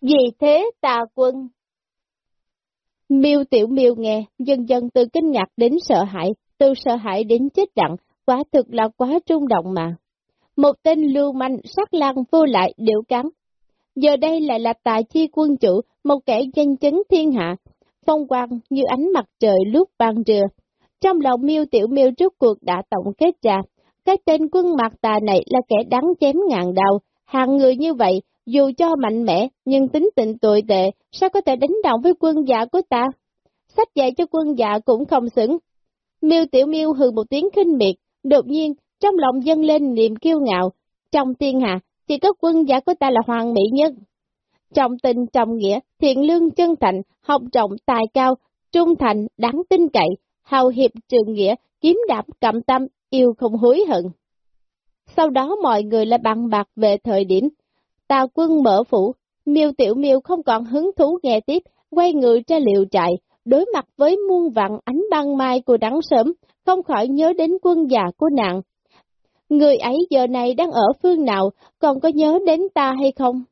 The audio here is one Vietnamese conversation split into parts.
vì thế tà quân? Miêu tiểu miêu nghe, dần dần từ kinh ngạc đến sợ hãi, từ sợ hãi đến chết đặng, quá thực là quá trung động mà. Một tên lưu manh sắc lang vô lại điệu cắn. Giờ đây lại là tài chi quân chủ, một kẻ danh chấn thiên hạ, phong quang như ánh mặt trời lúc ban trưa. Trong lòng miêu tiểu miêu trước cuộc đã tổng kết ra, cái tên quân mặt tà này là kẻ đáng chém ngàn đau, hàng người như vậy, dù cho mạnh mẽ, nhưng tính tình tồi tệ, sao có thể đánh động với quân dạ của ta? Sách dạy cho quân dạ cũng không xứng. Miêu tiểu miêu hừ một tiếng khinh miệt, đột nhiên, trong lòng dâng lên niềm kiêu ngạo. Trong thiên hạ, chỉ có quân giả của ta là hoàng mỹ nhất. Trọng tình trọng nghĩa, thiện lương chân thành, học trọng tài cao, trung thành, đáng tin cậy, hào hiệp trường nghĩa, kiếm đạp cầm tâm, yêu không hối hận. Sau đó mọi người lại bằng bạc về thời điểm. Tào quân mở phủ, miêu tiểu miêu không còn hứng thú nghe tiếp, quay người ra liều trại, đối mặt với muôn vạn ánh băng mai của đắng sớm, không khỏi nhớ đến quân già của nàng. Người ấy giờ này đang ở phương nào, còn có nhớ đến ta hay không?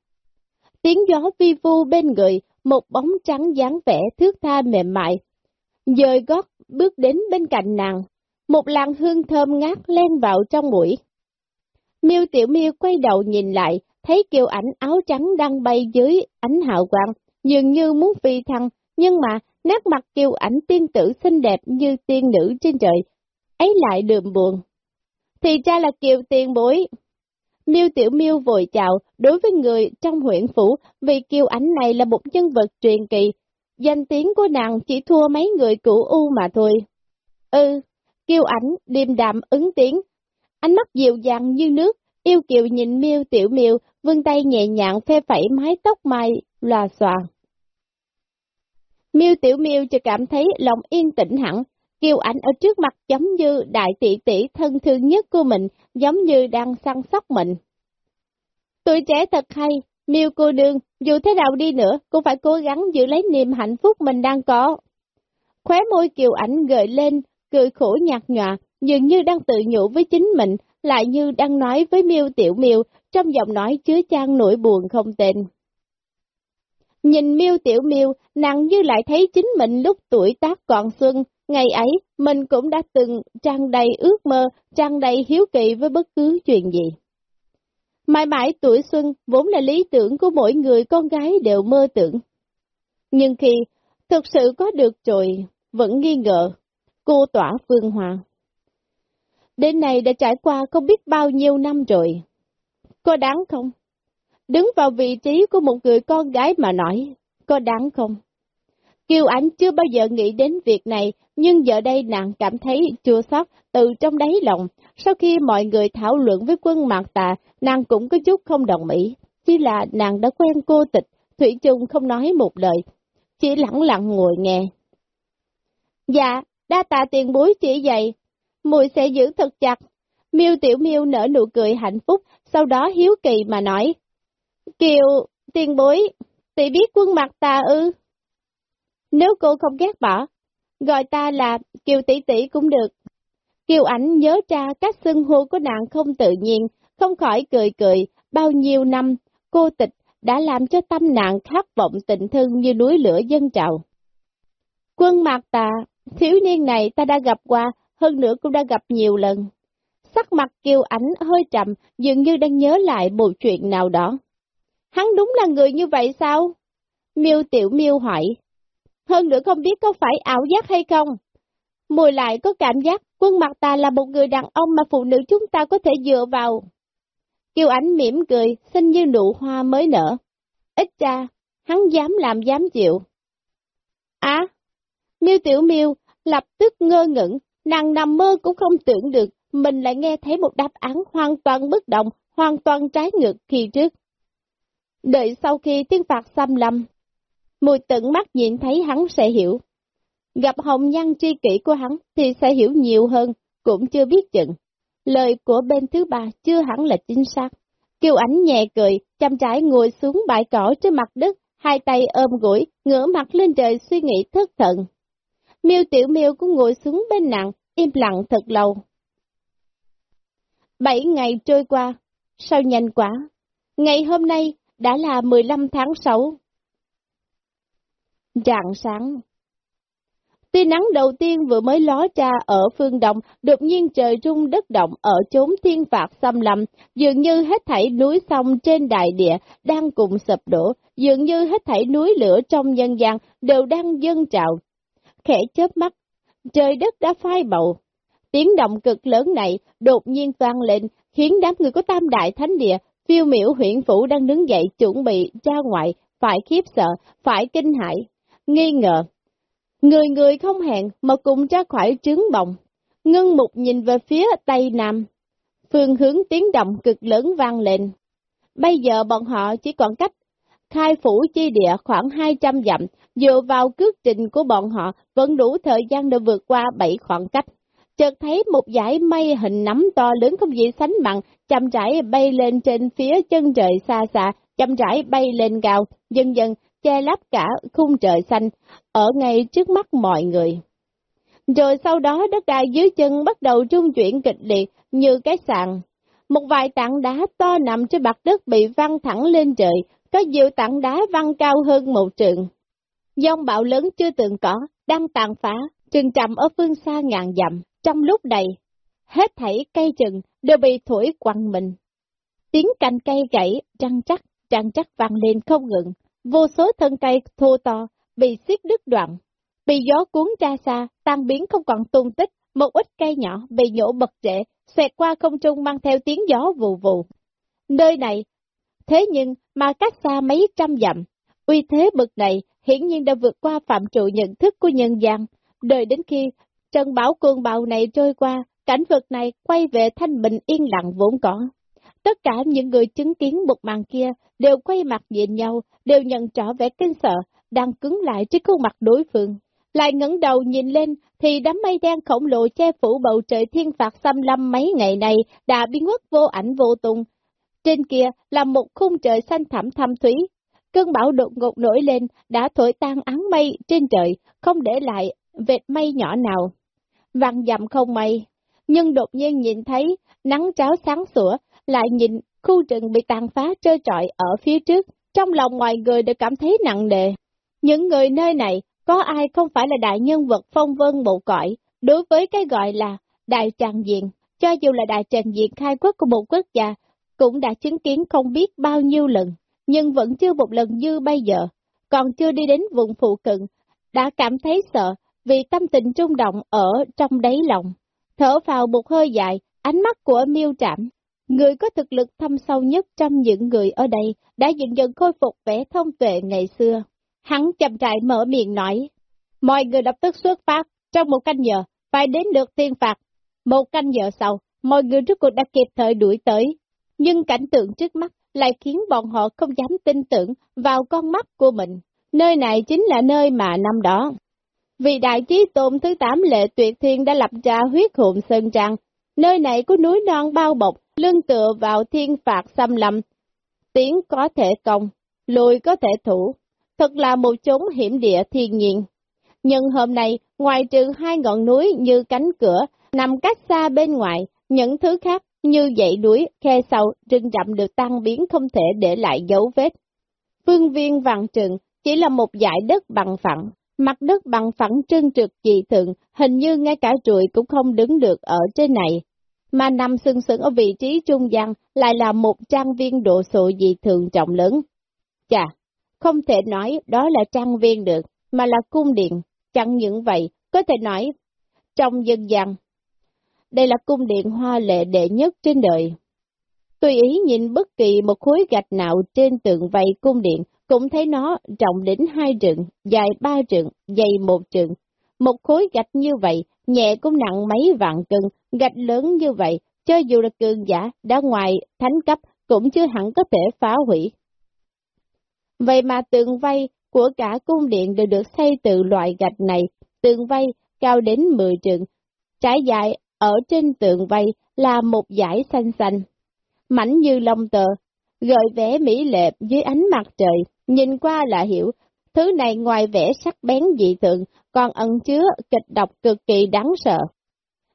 Tiếng gió vi vu bên người, một bóng trắng dáng vẻ thước tha mềm mại. Dời gót bước đến bên cạnh nàng, một làn hương thơm ngát len vào trong mũi. Miêu Tiểu Miêu quay đầu nhìn lại, thấy kiều ảnh áo trắng đang bay dưới ánh hào quang, dường như muốn phi thăng, nhưng mà nét mặt kiều ảnh tiên tử xinh đẹp như tiên nữ trên trời, ấy lại đượm buồn. Thì ra là kiều tiền bối. Miêu Tiểu Miêu vội chào, đối với người trong huyện phủ, vì kiều ảnh này là một nhân vật truyền kỳ, danh tiếng của nàng chỉ thua mấy người cũ u mà thôi. Ừ, kiều ảnh, điềm đạm ứng tiếng, ánh mắt dịu dàng như nước, yêu kiều nhìn miêu tiểu miêu, vươn tay nhẹ nhàng phe phẩy mái tóc mai, loà xòa. Miêu tiểu miêu chỉ cảm thấy lòng yên tĩnh hẳn, kiều ảnh ở trước mặt giống như đại tỷ tỷ thân thương nhất của mình, giống như đang săn sóc mình. Tuổi trẻ thật hay, miêu cô đương, dù thế nào đi nữa, cũng phải cố gắng giữ lấy niềm hạnh phúc mình đang có. Khóe môi kiều ảnh gợi lên, cười khổ nhạt nhòa, dường như đang tự nhủ với chính mình, lại như đang nói với miêu tiểu miêu, trong giọng nói chứa chan nỗi buồn không tên. Nhìn miêu tiểu miêu, nàng như lại thấy chính mình lúc tuổi tác còn xuân, ngày ấy mình cũng đã từng trang đầy ước mơ, trang đầy hiếu kỳ với bất cứ chuyện gì. Mãi mãi tuổi xuân vốn là lý tưởng của mỗi người con gái đều mơ tưởng. Nhưng khi thực sự có được rồi, vẫn nghi ngờ, cô tỏa phương hoàng. Đến này đã trải qua không biết bao nhiêu năm rồi. Có đáng không? Đứng vào vị trí của một người con gái mà nói, có đáng không? Kiều Ảnh chưa bao giờ nghĩ đến việc này, nhưng giờ đây nàng cảm thấy chua xót từ trong đáy lòng. Sau khi mọi người thảo luận với quân mạc tà, nàng cũng có chút không đồng ý. Chỉ là nàng đã quen cô tịch, Thủy chung không nói một lời, chỉ lặng lặng ngồi nghe. Dạ, đa tạ tiền bối chỉ dạy, mùi sẽ giữ thật chặt. Miêu Tiểu Miêu nở nụ cười hạnh phúc, sau đó hiếu kỳ mà nói. Kiều, tiền bối, tỷ biết quân mặt ta ư? Nếu cô không ghét bỏ, gọi ta là Kiều tỷ tỷ cũng được. Kiều ảnh nhớ ra cách xưng hô của nàng không tự nhiên, không khỏi cười cười, bao nhiêu năm, cô tịch đã làm cho tâm nàng khát vọng tình thương như núi lửa dân trào. Quân mạc tà, thiếu niên này ta đã gặp qua, hơn nữa cũng đã gặp nhiều lần. Sắc mặt kiều ảnh hơi trầm, dường như đang nhớ lại một chuyện nào đó. Hắn đúng là người như vậy sao? Miêu tiểu miêu hỏi. Hơn nữa không biết có phải ảo giác hay không? Mùi lại có cảm giác quân mặt ta là một người đàn ông mà phụ nữ chúng ta có thể dựa vào. Kiều ảnh mỉm cười, xinh như nụ hoa mới nở. Ít ra, hắn dám làm dám chịu. À, miêu tiểu miêu lập tức ngơ ngẩn, nàng nằm mơ cũng không tưởng được, mình lại nghe thấy một đáp án hoàn toàn bất động, hoàn toàn trái ngược khi trước. Đợi sau khi tiếng phạt xâm lâm, mùi tận mắt nhìn thấy hắn sẽ hiểu. Gặp hồng nhân tri kỷ của hắn thì sẽ hiểu nhiều hơn, cũng chưa biết chừng. Lời của bên thứ ba chưa hẳn là chính xác. Kiều ảnh nhẹ cười, chăm trái ngồi xuống bãi cỏ trên mặt đất, hai tay ôm gũi, ngửa mặt lên trời suy nghĩ thất thận. Miêu Tiểu Miêu cũng ngồi xuống bên nàng, im lặng thật lâu. Bảy ngày trôi qua, sao nhanh quá. Ngày hôm nay, đã là 15 tháng 6. Trạng sáng Tia nắng đầu tiên vừa mới ló ra ở phương đông, đột nhiên trời rung đất động ở chốn thiên phạt xâm lâm, dường như hết thảy núi sông trên đại địa đang cùng sập đổ, dường như hết thảy núi lửa trong nhân gian đều đang dâng trào. Khẽ chớp mắt, trời đất đã phai màu. Tiếng động cực lớn này đột nhiên vang lên, khiến đám người của Tam Đại Thánh Địa, phiêu miểu huyện phủ đang đứng dậy chuẩn bị ra ngoại, phải khiếp sợ, phải kinh hãi, nghi ngờ Người người không hẹn mà cùng ra khỏi trướng bồng. Ngân mục nhìn về phía tây nam. Phương hướng tiếng động cực lớn vang lên. Bây giờ bọn họ chỉ còn cách khai phủ chi địa khoảng 200 dặm, dựa vào cước trình của bọn họ vẫn đủ thời gian để vượt qua bảy khoảng cách. Chợt thấy một dải mây hình nắm to lớn không gì sánh bằng, chậm rãi bay lên trên phía chân trời xa xa, chậm rãi bay lên cao, dần dần che lấp cả khung trời xanh, ở ngay trước mắt mọi người. Rồi sau đó đất đai dưới chân bắt đầu trung chuyển kịch liệt như cái sàn. Một vài tảng đá to nằm trên mặt đất bị văng thẳng lên trời, có nhiều tảng đá văng cao hơn một trường. Dông bão lớn chưa từng có, đang tàn phá, trừng trầm ở phương xa ngàn dặm. Trong lúc này, hết thảy cây rừng đều bị thổi quăng mình. Tiếng cành cây gãy, trăng chắc, trăng chắc vang lên không ngừng, vô số thân cây thô to, bị xiết đứt đoạn, bị gió cuốn ra xa, tan biến không còn tung tích, một ít cây nhỏ bị nhổ bật rễ, xẹt qua không trung mang theo tiếng gió vù vù. Nơi này, thế nhưng mà cách xa mấy trăm dặm, uy thế bực này hiển nhiên đã vượt qua phạm trụ nhận thức của nhân gian, đợi đến khi trận bão cuồng bạo này trôi qua, cảnh vật này quay về thanh bình yên lặng vốn có. Tất cả những người chứng kiến một màn kia đều quay mặt nhìn nhau, đều nhận rõ vẻ kinh sợ, đang cứng lại trên khuôn mặt đối phương. Lại ngẩng đầu nhìn lên, thì đám mây đen khổng lồ che phủ bầu trời thiên phạt xâm lâm mấy ngày này đã biến mất vô ảnh vô tung. Trên kia là một khung trời xanh thẳm thăm thúy. Cơn bão đột ngột nổi lên, đã thổi tan áng mây trên trời, không để lại vệt mây nhỏ nào. Vàng dặm không mây, nhưng đột nhiên nhìn thấy nắng cháo sáng sủa, lại nhìn khu rừng bị tàn phá trơ trọi ở phía trước, trong lòng ngoài người đều cảm thấy nặng nề. Những người nơi này, có ai không phải là đại nhân vật phong vân bộ cõi, đối với cái gọi là đại tràng diện, cho dù là đại tràng diện khai quốc của một quốc gia, cũng đã chứng kiến không biết bao nhiêu lần, nhưng vẫn chưa một lần như bây giờ, còn chưa đi đến vùng phụ cận, đã cảm thấy sợ vì tâm tình trung động ở trong đáy lòng. Thở vào một hơi dài, ánh mắt của miêu trạm Người có thực lực thâm sâu nhất trong những người ở đây đã dần dần khôi phục vẻ thông tuệ ngày xưa. Hắn chậm rãi mở miệng nói, mọi người lập tức xuất phát, trong một canh giờ, phải đến được tiên phạt. Một canh giờ sau, mọi người trước cuộc đã kịp thời đuổi tới. Nhưng cảnh tượng trước mắt lại khiến bọn họ không dám tin tưởng vào con mắt của mình. Nơi này chính là nơi mà năm đó. Vì đại trí tôn thứ tám lệ tuyệt thiên đã lập ra huyết hồn sơn trang, nơi này có núi non bao bọc, lưng tựa vào thiên phạt xâm lâm, tiến có thể công, lùi có thể thủ, thật là một chốn hiểm địa thiên nhiên. Nhưng hôm nay, ngoài trừ hai ngọn núi như cánh cửa, nằm cách xa bên ngoài, những thứ khác như dãy núi, khe sâu, rừng rậm được tan biến không thể để lại dấu vết. Phương viên vàng trừng chỉ là một dải đất bằng phẳng, mặt đất bằng phẳng trơn trượt dị thường, hình như ngay cả trụi cũng không đứng được ở trên này, mà nằm sừng sững ở vị trí trung gian lại là một trang viên độ sộ dị thường trọng lớn. Chà, không thể nói đó là trang viên được, mà là cung điện, chẳng những vậy, có thể nói, trong dân gian, đây là cung điện hoa lệ đệ nhất trên đời. Tùy ý nhìn bất kỳ một khối gạch nào trên tường vây cung điện, cũng thấy nó rộng đến hai trượng, dài ba trượng, dày một trượng. Một khối gạch như vậy, nhẹ cũng nặng mấy vạn cân, gạch lớn như vậy, cho dù là cường giả đã ngoài thánh cấp cũng chưa hẳn có thể phá hủy. Vậy mà tường vây của cả cung điện đều được xây từ loại gạch này, tường vây cao đến 10 trượng, trải dài ở trên tượng vây là một dải xanh xanh, mảnh như lông tờ, gợi vẻ mỹ lệ dưới ánh mặt trời, nhìn qua là hiểu, thứ này ngoài vẻ sắc bén dị thường, còn ẩn chứa kịch độc cực kỳ đáng sợ.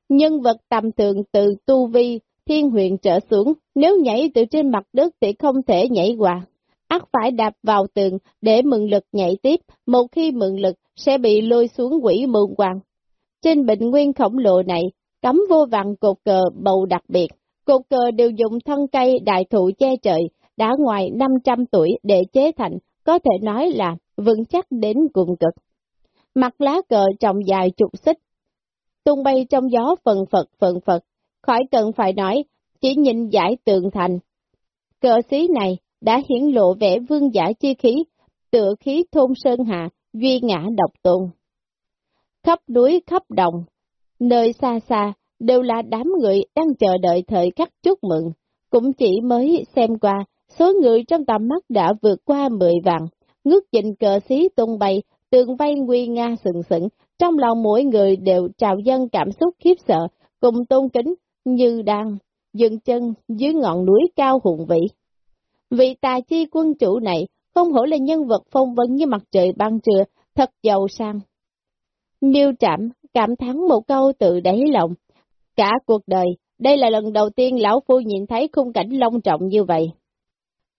Nhân vật tầm thường từ tu vi, thiên huyền trở xuống, nếu nhảy từ trên mặt đất thì không thể nhảy qua. ắt phải đạp vào tường để mượn lực nhảy tiếp, một khi mượn lực sẽ bị lôi xuống quỷ mượn quang. Trên bệnh nguyên khổng lồ này, cắm vô vàng cột cờ bầu đặc biệt, cột cờ đều dùng thân cây đại thụ che trời, đã ngoài 500 tuổi để chế thành, có thể nói là vững chắc đến cùng cực. Mặt lá cờ trồng dài chục xích, tung bay trong gió phần phật phần phật, khỏi cần phải nói, chỉ nhìn giải tường thành. Cờ xí này đã hiển lộ vẻ vương giả chi khí, tựa khí thôn sơn hạ, duy ngã độc tôn. Khắp núi khắp đồng, nơi xa xa, đều là đám người đang chờ đợi thời khắc chúc mừng, cũng chỉ mới xem qua, số người trong tầm mắt đã vượt qua mười vạn, ngước nhìn cờ xí tung bay, tường vây nguy nga sừng sững, trong lòng mỗi người đều trào dân cảm xúc khiếp sợ, cùng tôn kính, như đang dừng chân dưới ngọn núi cao hùng vĩ. Vị tà chi quân chủ này không hổ là nhân vật phong vân như mặt trời ban trưa, thật giàu sang. Miêu trạm cảm thắng một câu tự đáy lòng. Cả cuộc đời, đây là lần đầu tiên lão phu nhìn thấy khung cảnh long trọng như vậy.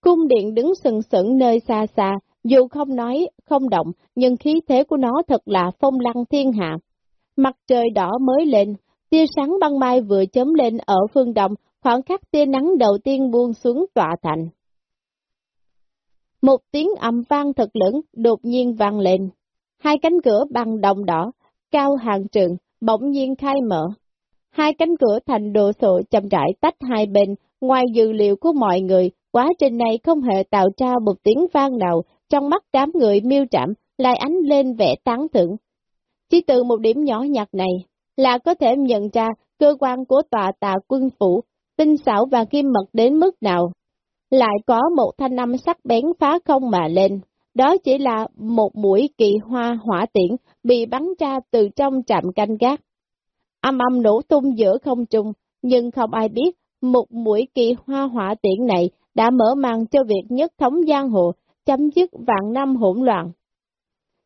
Cung điện đứng sừng sững nơi xa xa, dù không nói, không động, nhưng khí thế của nó thật là phong lăng thiên hạ. Mặt trời đỏ mới lên, tia sáng băng mai vừa chấm lên ở phương đông, khoảng khắc tia nắng đầu tiên buông xuống tọa thành. Một tiếng ầm vang thật lớn đột nhiên vang lên. Hai cánh cửa bằng đồng đỏ, cao hàng trường, bỗng nhiên khai mở. Hai cánh cửa thành đồ sộ chậm rãi tách hai bên, ngoài dữ liệu của mọi người, quá trình này không hề tạo ra một tiếng vang nào, trong mắt đám người miêu trạm lại ánh lên vẻ tán thưởng. Chỉ từ một điểm nhỏ nhặt này là có thể nhận ra cơ quan của tòa tà quân phủ, tinh xảo và kim mật đến mức nào. Lại có một thanh âm sắc bén phá không mà lên, đó chỉ là một mũi kỳ hoa hỏa tiễn bị bắn ra từ trong trạm canh gác. Âm âm nổ tung giữa không trung, nhưng không ai biết một mũi kỳ hoa hỏa tiễn này đã mở màn cho việc nhất thống giang hồ, chấm dứt vạn năm hỗn loạn.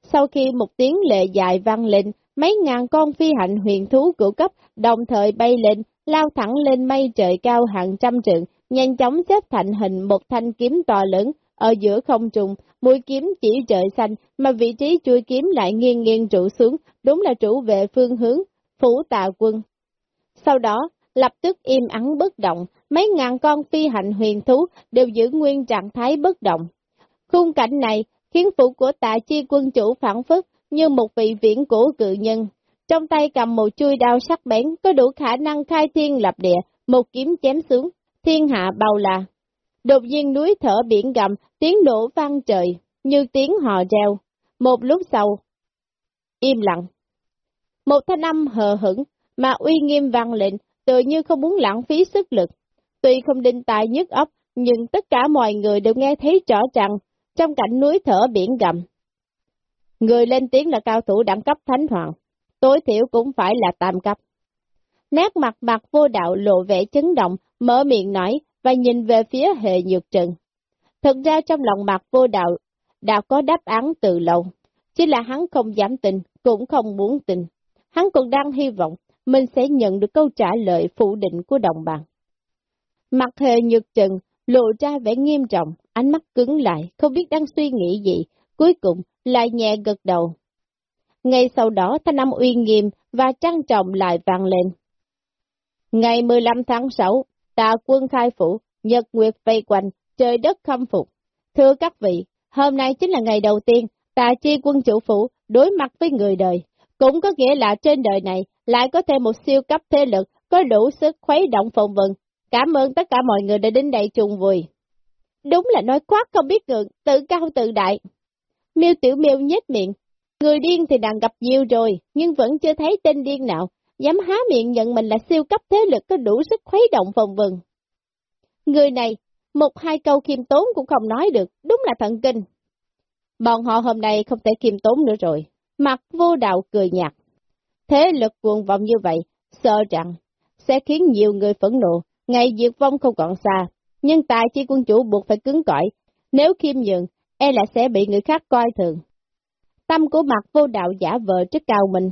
Sau khi một tiếng lệ dài vang lên, mấy ngàn con phi hạnh huyền thú cửu cấp đồng thời bay lên, lao thẳng lên mây trời cao hàng trăm trượng, nhanh chóng xếp thành hình một thanh kiếm to lớn, ở giữa không trùng, mũi kiếm chỉ trời xanh, mà vị trí chui kiếm lại nghiêng nghiêng trụ xuống, đúng là trụ về phương hướng, phủ tà quân. Sau đó, lập tức im ắng bất động, mấy ngàn con phi hành huyền thú đều giữ nguyên trạng thái bất động. Khung cảnh này khiến phủ của tạ chi quân chủ phản phất như một vị viễn cổ cự nhân. Trong tay cầm một chui đao sắc bén có đủ khả năng khai thiên lập địa, một kiếm chém xuống, thiên hạ bao la. Đột nhiên núi thở biển gầm, tiếng nổ vang trời, như tiếng hò reo. Một lúc sau, im lặng. Một thanh âm hờ hững, mà uy nghiêm vang lệnh, tự như không muốn lãng phí sức lực. Tuy không đinh tài nhức óc, nhưng tất cả mọi người đều nghe thấy rõ ràng, trong cảnh núi thở biển gầm. Người lên tiếng là cao thủ đẳng cấp thánh hoàng, tối thiểu cũng phải là tam cấp. Nét mặt mặt vô đạo lộ vẻ chấn động, mở miệng nói và nhìn về phía hệ nhược trần. Thật ra trong lòng mặt vô đạo đã có đáp án từ lâu, chỉ là hắn không dám tin, cũng không muốn tin. Hắn còn đang hy vọng mình sẽ nhận được câu trả lời phủ định của đồng bằng. Mặt hệ nhược trần lộ ra vẻ nghiêm trọng, ánh mắt cứng lại, không biết đang suy nghĩ gì, cuối cùng lại nhẹ gật đầu. Ngay sau đó thanh âm uy nghiêm và trang trọng lại vang lên. Ngày 15 tháng 6, tà quân khai phủ, nhật nguyệt vây quanh, trời đất khâm phục. Thưa các vị, hôm nay chính là ngày đầu tiên tà chi quân chủ phủ đối mặt với người đời. Cũng có nghĩa là trên đời này lại có thêm một siêu cấp thế lực có đủ sức khuấy động phòng vận. Cảm ơn tất cả mọi người đã đến đây chung vui. Đúng là nói quát không biết ngượng, tự cao tự đại. Miêu tiểu miêu nhếch miệng. Người điên thì đang gặp nhiều rồi, nhưng vẫn chưa thấy tên điên nào, dám há miệng nhận mình là siêu cấp thế lực có đủ sức khuấy động vòng vừng. Người này, một hai câu khiêm tốn cũng không nói được, đúng là thần kinh. Bọn họ hôm nay không thể khiêm tốn nữa rồi, mặt vô đạo cười nhạt. Thế lực cuồng vọng như vậy, sợ rằng, sẽ khiến nhiều người phẫn nộ, ngày diệt vong không còn xa, nhưng tài chi quân chủ buộc phải cứng cỏi, nếu khiêm nhường, e là sẽ bị người khác coi thường. Tâm của mặt vô đạo giả vờ rất cao mình,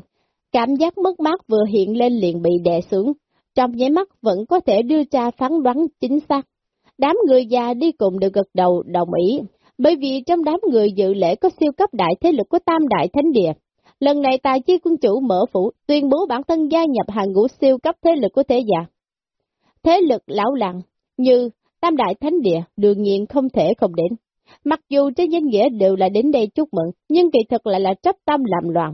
cảm giác mất mát vừa hiện lên liền bị đè xuống, trong nháy mắt vẫn có thể đưa ra phán đoán chính xác. Đám người già đi cùng được gật đầu đồng ý, Bởi vì trong đám người dự lễ có siêu cấp đại thế lực của Tam Đại Thánh Địa. Lần này tài chi quân chủ mở phủ tuyên bố bản thân gia nhập hàng ngũ siêu cấp thế lực của thế gia. Thế lực lão lặng như Tam Đại Thánh Địa đương nhiên không thể không đến. Mặc dù trên danh nghĩa đều là đến đây chúc mừng, nhưng kỳ thực lại là chấp tâm làm loạn.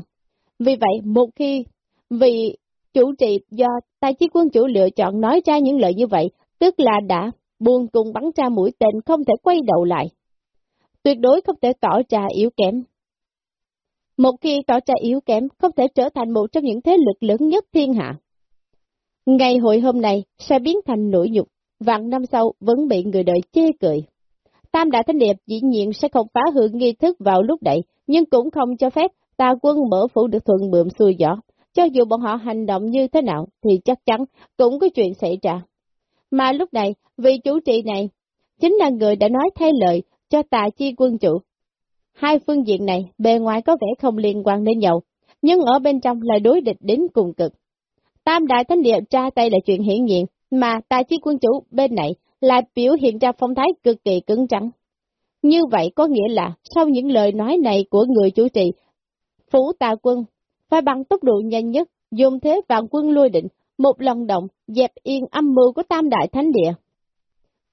Vì vậy, một khi vị chủ trì do tài chi quân chủ lựa chọn nói ra những lời như vậy, tức là đã buông cùng bắn ra mũi tên không thể quay đầu lại. Tuyệt đối không thể tỏ ra yếu kém. Một khi tỏ ra yếu kém, không thể trở thành một trong những thế lực lớn nhất thiên hạ. Ngày hội hôm nay sẽ biến thành nỗi nhục, vạn năm sau vẫn bị người đời chê cười. Tam Đại Thánh Điệp dĩ nhiên sẽ không phá hưởng nghi thức vào lúc đấy nhưng cũng không cho phép ta quân mở phủ được thuận bượm xuôi gió. Cho dù bọn họ hành động như thế nào thì chắc chắn cũng có chuyện xảy ra. Mà lúc này, vị chủ trì này chính là người đã nói thay lời cho tà chi quân chủ. Hai phương diện này bề ngoài có vẻ không liên quan đến nhau, nhưng ở bên trong là đối địch đến cùng cực. Tam đại thánh địa tra tay là chuyện hiển nhiên, mà tà chi quân chủ bên này là biểu hiện ra phong thái cực kỳ cứng trắng. Như vậy có nghĩa là, sau những lời nói này của người chủ trì, phủ tà quân phải bằng tốc độ nhanh nhất, dùng thế vạn quân lôi định, một lần động, dẹp yên âm mưu của tam đại thánh địa.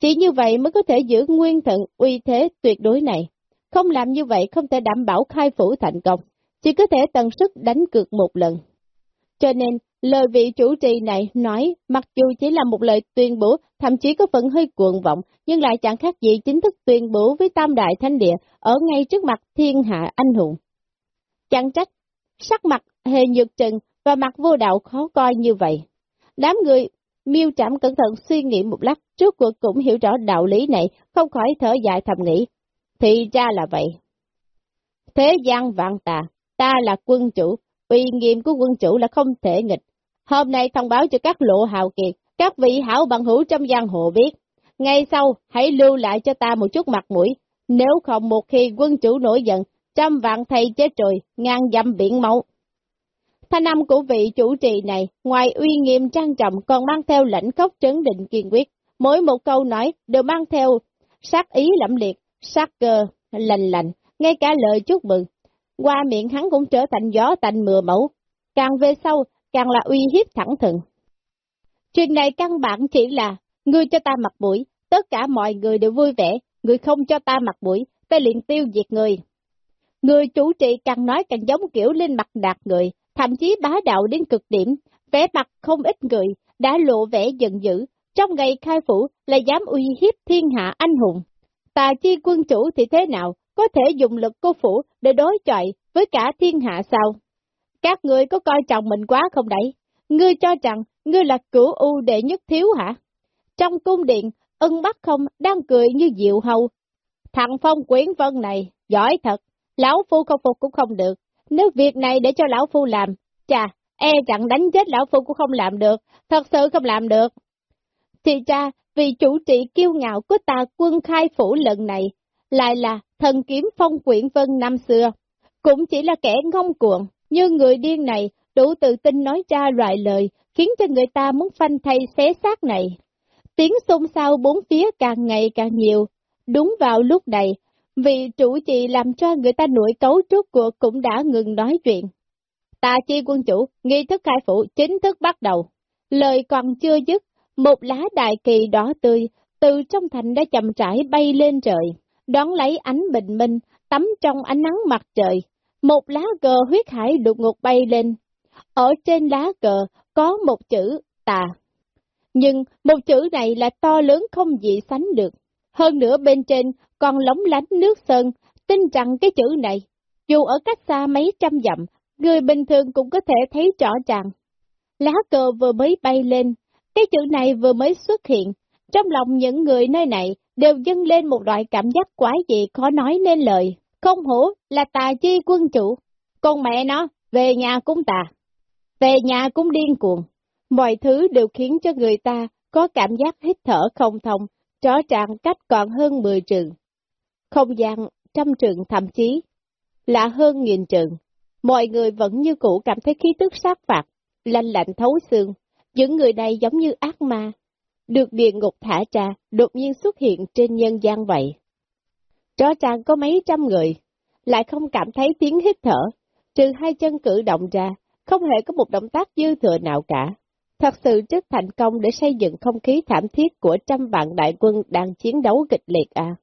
Chỉ như vậy mới có thể giữ nguyên thận uy thế tuyệt đối này. Không làm như vậy không thể đảm bảo khai phủ thành công, chỉ có thể tần sức đánh cược một lần. Cho nên, lời vị chủ trì này nói, mặc dù chỉ là một lời tuyên bố, thậm chí có phần hơi cuồng vọng, nhưng lại chẳng khác gì chính thức tuyên bố với Tam Đại Thánh Địa ở ngay trước mặt thiên hạ anh hùng. Chẳng trách, sắc mặt hề nhược trừng và mặt vô đạo khó coi như vậy. Đám người miêu trảm cẩn thận suy nghĩ một lát, trước cuộc cũng hiểu rõ đạo lý này, không khỏi thở dài thầm nghĩ. Thì ra là vậy. Thế gian vạn tà, ta là quân chủ, uy nghiêm của quân chủ là không thể nghịch. Hôm nay thông báo cho các lộ hào kiệt, các vị hảo bằng hữu trong giang hồ biết. Ngay sau, hãy lưu lại cho ta một chút mặt mũi. Nếu không một khi quân chủ nổi giận, trăm vạn thầy chết rồi, ngang dặm biển máu. Thanh âm của vị chủ trì này, ngoài uy nghiêm trang trọng còn mang theo lãnh khốc trấn định kiên quyết. Mỗi một câu nói đều mang theo sát ý lẫm liệt, sát cơ, lành lành, ngay cả lời chúc mừng. Qua miệng hắn cũng trở thành gió tạnh mưa mẫu, càng về sau, càng là uy hiếp thẳng thừng. Chuyện này căn bản chỉ là, ngươi cho ta mặt mũi, tất cả mọi người đều vui vẻ, người không cho ta mặt mũi, ta liền tiêu diệt người. Người chủ trì càng nói càng giống kiểu lên mặt đạt người, thậm chí bá đạo đến cực điểm, vẻ mặt không ít người, đã lộ vẻ giận dữ, trong ngày khai phủ là dám uy hiếp thiên hạ anh hùng. Tà chi quân chủ thì thế nào, có thể dùng lực cô phủ để đối chọi với cả thiên hạ sao? Các người có coi trọng mình quá không đấy? Ngươi cho rằng ngươi là cửu u đệ nhất thiếu hả? Trong cung điện, ân bắt không đang cười như diệu hầu. Thằng phong quyến vân này, giỏi thật, lão phu không phục cũng không được, nếu việc này để cho lão phu làm, chà, e rằng đánh chết lão phu cũng không làm được, thật sự không làm được. Thì ra, vì chủ trị kiêu ngạo của tà quân khai phủ lần này, lại là thần kiếm phong quyển vân năm xưa, cũng chỉ là kẻ ngông cuồng, như người điên này đủ tự tin nói ra loại lời, khiến cho người ta muốn phanh thay xé xác này. Tiếng xôn xao bốn phía càng ngày càng nhiều, đúng vào lúc này, vì chủ trì làm cho người ta nổi cấu trước cuộc cũng đã ngừng nói chuyện. Tà chi quân chủ, nghi thức khai phủ chính thức bắt đầu. Lời còn chưa dứt, một lá đại kỳ đỏ tươi từ trong thành đã chậm rãi bay lên trời, đón lấy ánh bình minh, tắm trong ánh nắng mặt trời. Một lá cờ huyết hải đột ngột bay lên. Ở trên lá cờ có một chữ tà. Nhưng một chữ này là to lớn không gì sánh được. Hơn nữa bên trên còn lóng lánh nước sơn, tin rằng cái chữ này, dù ở cách xa mấy trăm dặm, người bình thường cũng có thể thấy rõ ràng. Lá cờ vừa mới bay lên, cái chữ này vừa mới xuất hiện, trong lòng những người nơi này đều dâng lên một loại cảm giác quái dị khó nói nên lời, không hổ là tà chi quân chủ, con mẹ nó, về nhà cũng tà, về nhà cũng điên cuồng, mọi thứ đều khiến cho người ta có cảm giác hít thở không thông, rõ ràng cách còn hơn 10 trường. Không gian trăm trường thậm chí là hơn nghìn trường. Mọi người vẫn như cũ cảm thấy khí tức sát phạt, lạnh lạnh thấu xương. Những người này giống như ác ma, được địa ngục thả ra, đột nhiên xuất hiện trên nhân gian vậy. Rõ ràng có mấy trăm người, lại không cảm thấy tiếng hít thở, trừ hai chân cử động ra, không hề có một động tác dư thừa nào cả. Thật sự rất thành công để xây dựng không khí thảm thiết của trăm vạn đại quân đang chiến đấu kịch liệt à.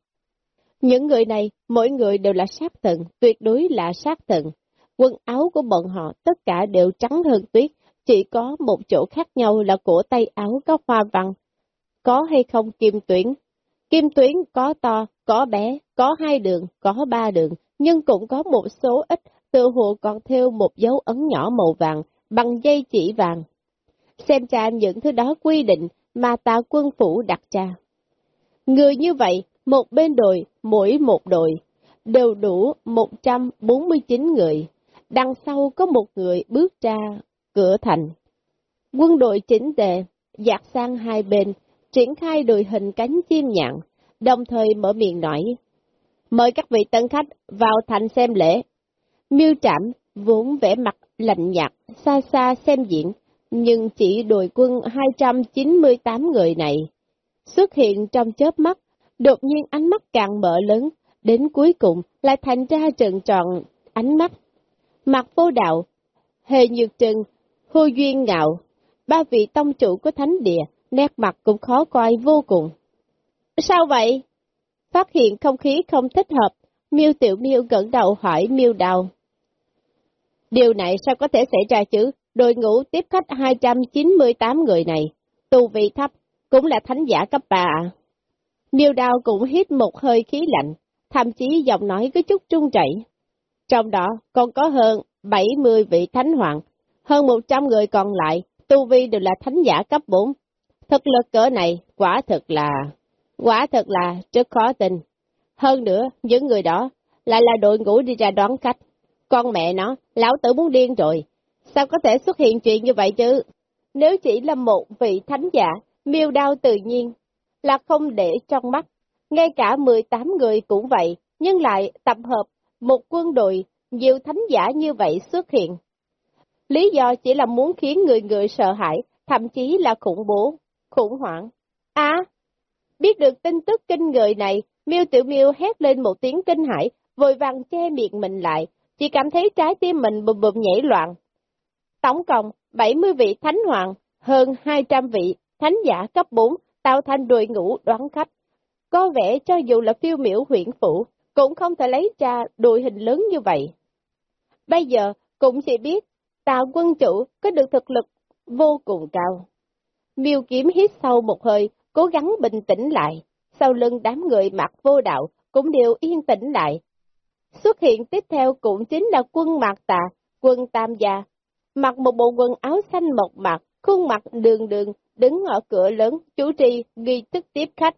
Những người này, mỗi người đều là sát thần, tuyệt đối là sát thần. Quần áo của bọn họ tất cả đều trắng hơn tuyết, chỉ có một chỗ khác nhau là cổ tay áo có hoa văn. Có hay không kim tuyến? Kim tuyến có to, có bé, có hai đường, có ba đường, nhưng cũng có một số ít, tự hồ còn theo một dấu ấn nhỏ màu vàng, bằng dây chỉ vàng. Xem ra những thứ đó quy định mà tà quân phủ đặt ra. Người như vậy, một bên đội, mỗi một đội, đều đủ 149 người. Đằng sau có một người bước ra cửa thành. Quân đội chỉnh tề, dạt sang hai bên, triển khai đội hình cánh chim nhạn, đồng thời mở miệng nói. Mời các vị tân khách vào thành xem lễ. Miêu trạm vốn vẻ mặt lạnh nhạt, xa xa xem diễn, nhưng chỉ đội quân 298 người này xuất hiện trong chớp mắt, đột nhiên ánh mắt càng mở lớn, đến cuối cùng lại thành ra trần tròn ánh mắt. Mặt vô đạo, hề nhược trừng, hô duyên ngạo, ba vị tông chủ của thánh địa, nét mặt cũng khó coi vô cùng. Sao vậy? Phát hiện không khí không thích hợp, miêu tiểu miêu gẫn đầu hỏi miêu đào. Điều này sao có thể xảy ra chứ? Đội ngũ tiếp khách 298 người này, tu vị thấp, cũng là thánh giả cấp 3 à. Miêu đào cũng hít một hơi khí lạnh, thậm chí giọng nói có chút trung chảy. Trong đó còn có hơn 70 vị thánh hoàng, hơn 100 người còn lại, tu vi đều là thánh giả cấp 4. Thực lực cỡ này, quả thật là, quả thật là rất khó tin. Hơn nữa, những người đó lại là đội ngũ đi ra đón khách. Con mẹ nó, lão tử muốn điên rồi. Sao có thể xuất hiện chuyện như vậy chứ? Nếu chỉ là một vị thánh giả, miêu đao tự nhiên, là không để trong mắt. Ngay cả 18 người cũng vậy, nhưng lại tập hợp một quân đội, nhiều thánh giả như vậy xuất hiện. Lý do chỉ là muốn khiến người người sợ hãi, thậm chí là khủng bố, khủng hoảng. À, biết được tin tức kinh người này, miêu tiểu miêu hét lên một tiếng kinh hãi, vội vàng che miệng mình lại, chỉ cảm thấy trái tim mình bùm bùm nhảy loạn. Tổng cộng 70 vị thánh hoàng, hơn 200 vị thánh giả cấp 4 tạo thành đội ngũ đoán khách. Có vẻ cho dù là phiêu miểu huyện phủ, cũng không thể lấy ra đội hình lớn như vậy. Bây giờ, cũng chỉ biết, tào quân chủ có được thực lực vô cùng cao. Miêu kiếm hít sâu một hơi, cố gắng bình tĩnh lại, sau lưng đám người mặc vô đạo cũng đều yên tĩnh lại. Xuất hiện tiếp theo cũng chính là quân mạc tà, quân tam gia, mặc một bộ quần áo xanh mộc mạc, khuôn mặt đường đường, đứng ở cửa lớn, chủ trì, ghi thức tiếp khách.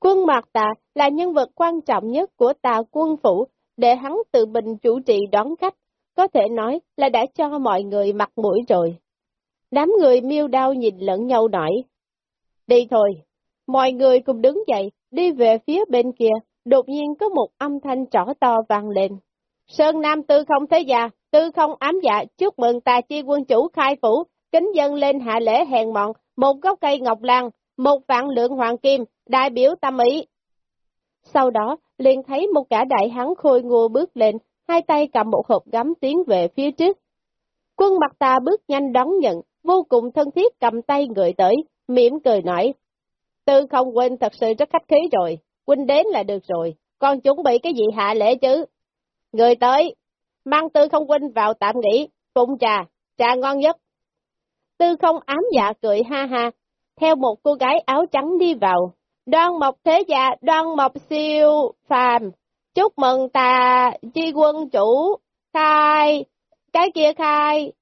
Quân Mạc Tà là nhân vật quan trọng nhất của tà quân phủ, để hắn tự mình chủ trì đón khách, có thể nói là đã cho mọi người mặt mũi rồi. Đám người miêu đau nhìn lẫn nhau nói, đi thôi, mọi người cùng đứng dậy, đi về phía bên kia, đột nhiên có một âm thanh trỏ to vang lên. Sơn Nam Tư không thế già, Tư không ám dạ, chúc mừng tà chi quân chủ khai phủ, kính dân lên hạ lễ hèn mọn, một gốc cây ngọc lan, một vạn lượng hoàng kim, đại biểu tâm ý. Sau đó, liền thấy một cả đại hán khôi ngô bước lên, hai tay cầm một hộp gấm tiến về phía trước. Quân mặt ta bước nhanh đón nhận, vô cùng thân thiết cầm tay người tới, mỉm cười nói. Tư không quên thật sự rất khách khí rồi, huynh đến là được rồi, còn chuẩn bị cái gì hạ lễ chứ? Người tới, mang tư không huynh vào tạm nghỉ, phụng trà, trà ngon nhất. Tư không ám dạ cười ha ha, theo một cô gái áo trắng đi vào. Đoan mộc thế gia, đoan mộc siêu phàm, chúc mừng tà chi quân chủ, khai, cái kia khai.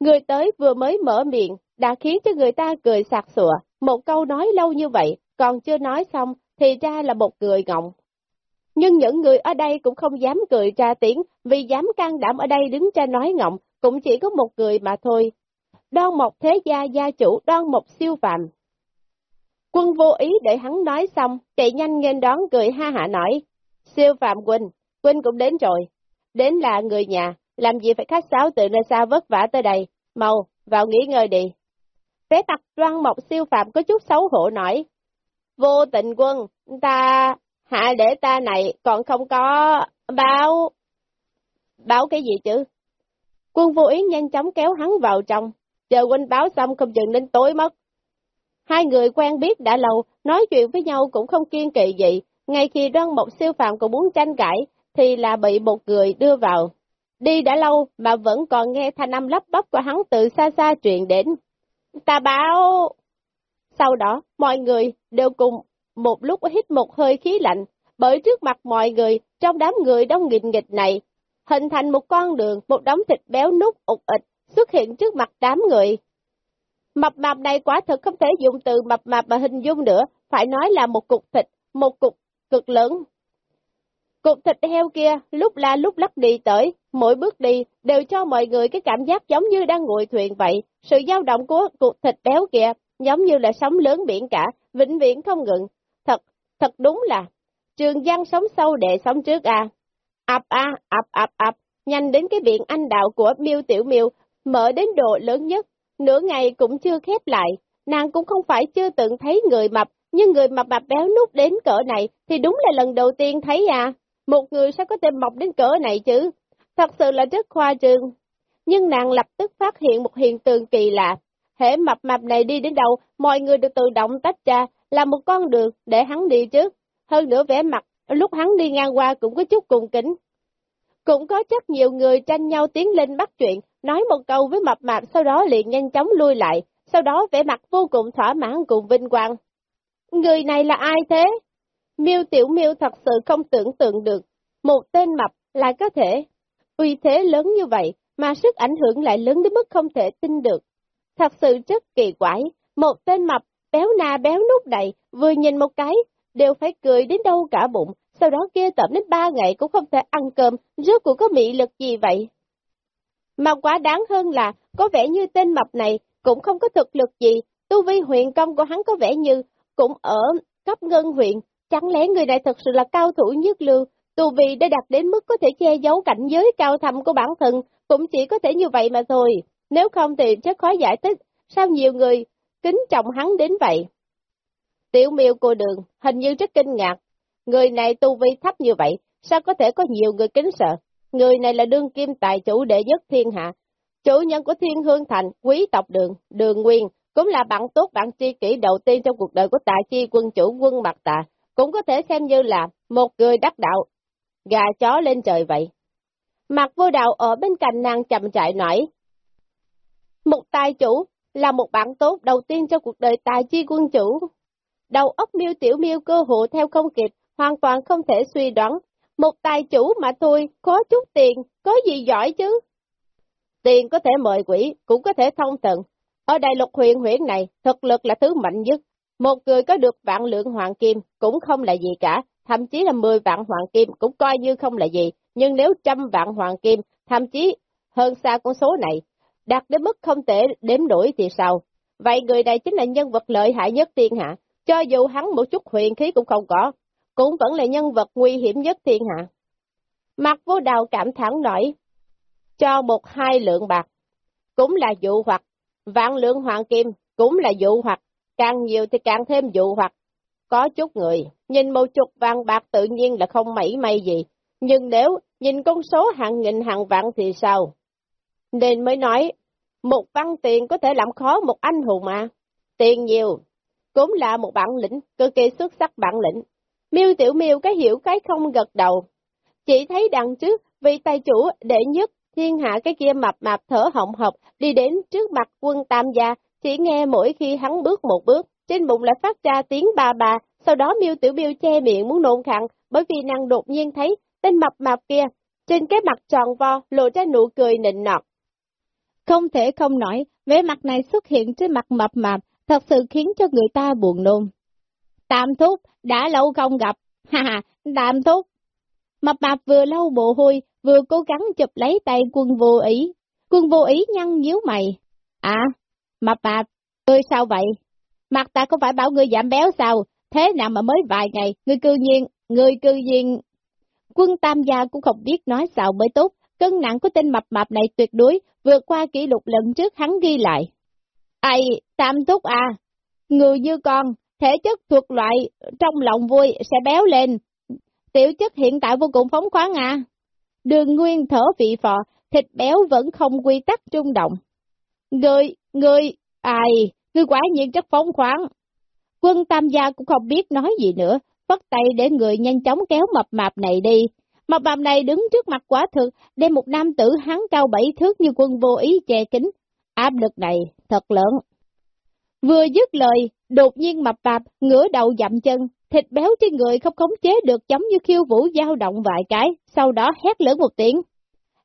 Người tới vừa mới mở miệng, đã khiến cho người ta cười sạc sụa, một câu nói lâu như vậy, còn chưa nói xong, thì ra là một người ngọng. Nhưng những người ở đây cũng không dám cười ra tiếng, vì dám can đảm ở đây đứng ra nói ngọng, cũng chỉ có một người mà thôi, đoan một thế gia gia chủ đoan một siêu phàm. Quân vô ý để hắn nói xong, chạy nhanh nghênh đón cười ha hạ nói, siêu phàm Quỳnh, Quỳnh cũng đến rồi, đến là người nhà, làm gì phải khách sáo từ nơi xa vất vả tới đây, mau, vào nghỉ ngơi đi. Phế tặc đoan một siêu phàm có chút xấu hổ nói, vô tình quân, ta hạ để ta này còn không có báo. Báo cái gì chứ? Quân vô ý nhanh chóng kéo hắn vào trong, chờ huynh báo xong không chừng đến tối mất. Hai người quen biết đã lâu, nói chuyện với nhau cũng không kiên kỵ gì, ngay khi đoan một siêu phàm còn muốn tranh cãi, thì là bị một người đưa vào. Đi đã lâu mà vẫn còn nghe thanh âm lấp bắp của hắn từ xa xa truyền đến. Ta báo... Sau đó, mọi người đều cùng một lúc hít một hơi khí lạnh, bởi trước mặt mọi người, trong đám người đông nghịch nghịch này, hình thành một con đường, một đống thịt béo nút ụt ịch xuất hiện trước mặt đám người. Mập mạp này quả thực không thể dùng từ mập mạp mà hình dung nữa, phải nói là một cục thịt, một cục cực lớn. Cục thịt heo kia lúc la lúc lắc đi tới, mỗi bước đi đều cho mọi người cái cảm giác giống như đang ngồi thuyền vậy. Sự dao động của cục thịt béo kia giống như là sóng lớn biển cả, vĩnh viễn không ngừng. Thật, thật đúng là, trường giang sống sâu để sống trước à. ập a, ập ập ập nhanh đến cái biển anh đạo của miêu Tiểu miêu mở đến độ lớn nhất, nửa ngày cũng chưa khép lại. Nàng cũng không phải chưa từng thấy người mập, nhưng người mập mập béo nút đến cỡ này thì đúng là lần đầu tiên thấy à. Một người sao có thể mọc đến cỡ này chứ? Thật sự là rất khoa trương. Nhưng nàng lập tức phát hiện một hiện tượng kỳ lạ. Hễ mập mập này đi đến đâu, mọi người được tự động tách ra, là một con đường để hắn đi chứ. Hơn nữa vẻ mặt, lúc hắn đi ngang qua cũng có chút cùng kính. Cũng có rất nhiều người tranh nhau tiến lên bắt chuyện, nói một câu với mập mạp sau đó liền nhanh chóng lui lại, sau đó vẻ mặt vô cùng thỏa mãn cùng vinh quang. Người này là ai thế? Miêu Tiểu Miêu thật sự không tưởng tượng được, một tên mập lại có thể uy thế lớn như vậy, mà sức ảnh hưởng lại lớn đến mức không thể tin được. Thật sự rất kỳ quái, một tên mập, béo na béo nút đầy, vừa nhìn một cái, đều phải cười đến đâu cả bụng, sau đó kia tẩm đến ba ngày cũng không thể ăn cơm, rốt cuộc có mị lực gì vậy? Mà quá đáng hơn là, có vẻ như tên mập này cũng không có thực lực gì, tu vi huyện công của hắn có vẻ như cũng ở cấp ngân huyện, chẳng lẽ người này thật sự là cao thủ nhất lưu, tu vi đã đạt đến mức có thể che giấu cảnh giới cao thâm của bản thân, cũng chỉ có thể như vậy mà thôi, nếu không thì rất khó giải thích, sao nhiều người kính trọng hắn đến vậy. Tiểu miêu cô đường, hình như rất kinh ngạc, người này tu vi thấp như vậy, sao có thể có nhiều người kính sợ, người này là đương kim tài chủ đệ nhất thiên hạ, chủ nhân của thiên hương thành, quý tộc đường, đường nguyên, cũng là bạn tốt bạn tri kỷ đầu tiên trong cuộc đời của tài chi quân chủ quân mặt tà, cũng có thể xem như là một người đắc đạo, gà chó lên trời vậy. Mặt vô đạo ở bên cạnh nàng chậm chạy nói, một tài chủ là một bạn tốt đầu tiên trong cuộc đời tài chi quân chủ. Đầu óc miêu tiểu miêu cơ hộ theo không kịp, hoàn toàn không thể suy đoán. Một tài chủ mà thôi, có chút tiền, có gì giỏi chứ? Tiền có thể mời quỷ, cũng có thể thông tận, ở đại lục huyện huyện này, thực lực là thứ mạnh nhất. Một người có được vạn lượng hoàng kim cũng không là gì cả, thậm chí là 10 vạn hoàng kim cũng coi như không là gì. Nhưng nếu trăm vạn hoàng kim, thậm chí hơn xa con số này, đạt đến mức không thể đếm đuổi thì sao? Vậy người này chính là nhân vật lợi hại nhất thiên hạ, cho dù hắn một chút huyền khí cũng không có, cũng vẫn là nhân vật nguy hiểm nhất thiên hạ. Mặt vô đào cảm thẳng nổi, cho một hai lượng bạc, cũng là dụ hoặc Vạn lượng hoàng kim cũng là dụ hoặc, càng nhiều thì càng thêm dụ hoặc. Có chút người, nhìn một chục vàng bạc tự nhiên là không mảy may gì, nhưng nếu nhìn con số hàng nghìn hàng vạn thì sao? Nên mới nói, một văn tiền có thể làm khó một anh hùng mà. Tiền nhiều, cũng là một bản lĩnh, cực kỳ xuất sắc bản lĩnh. Miêu tiểu miêu cái hiểu cái không gật đầu. Chỉ thấy đằng trước, vị tài chủ đệ nhất thiên hạ cái kia mập mạp thở họng hộc, đi đến trước mặt quân tam gia, chỉ nghe mỗi khi hắn bước một bước, trên bụng lại phát ra tiếng ba bà, sau đó miêu tiểu miêu che miệng muốn nôn khặn, bởi vì nàng đột nhiên thấy tên mập mạp kia, trên cái mặt tròn vo, lộ ra nụ cười nịnh nọt. Không thể không nói, vẻ mặt này xuất hiện trên mặt mập mạp, thật sự khiến cho người ta buồn nôn. Tam thúc, đã lâu không gặp, ha ha, tam thúc. Mập mạp vừa lâu bộ hôi, vừa cố gắng chụp lấy tay quân vô ý. Quân vô ý nhăn nhíu mày. À, mập mạp, ngươi sao vậy? Mặt ta không phải bảo ngươi giảm béo sao? Thế nào mà mới vài ngày, ngươi cư nhiên, ngươi cư nhiên... Quân tam gia cũng không biết nói sao mới tốt, cân nặng của tên mập mạp này tuyệt đối, vượt qua kỷ lục lần trước hắn ghi lại. Ây, tam thúc à, người như con, thể chất thuộc loại trong lòng vui sẽ béo lên, tiểu chất hiện tại vô cùng phóng khoáng à. Đường nguyên thở vị phò, thịt béo vẫn không quy tắc trung động. Người, người, ai, người quả nhiên chất phóng khoáng. Quân tam gia cũng không biết nói gì nữa, bắt tay để người nhanh chóng kéo mập mạp này đi. Mập mạp này đứng trước mặt quả thực, đem một nam tử hắn cao bảy thước như quân vô ý che kính. Áp lực này thật lớn. Vừa dứt lời, đột nhiên mập mạp, ngửa đầu dậm chân, thịt béo trên người không khống chế được giống như khiêu vũ dao động vài cái, sau đó hét lớn một tiếng.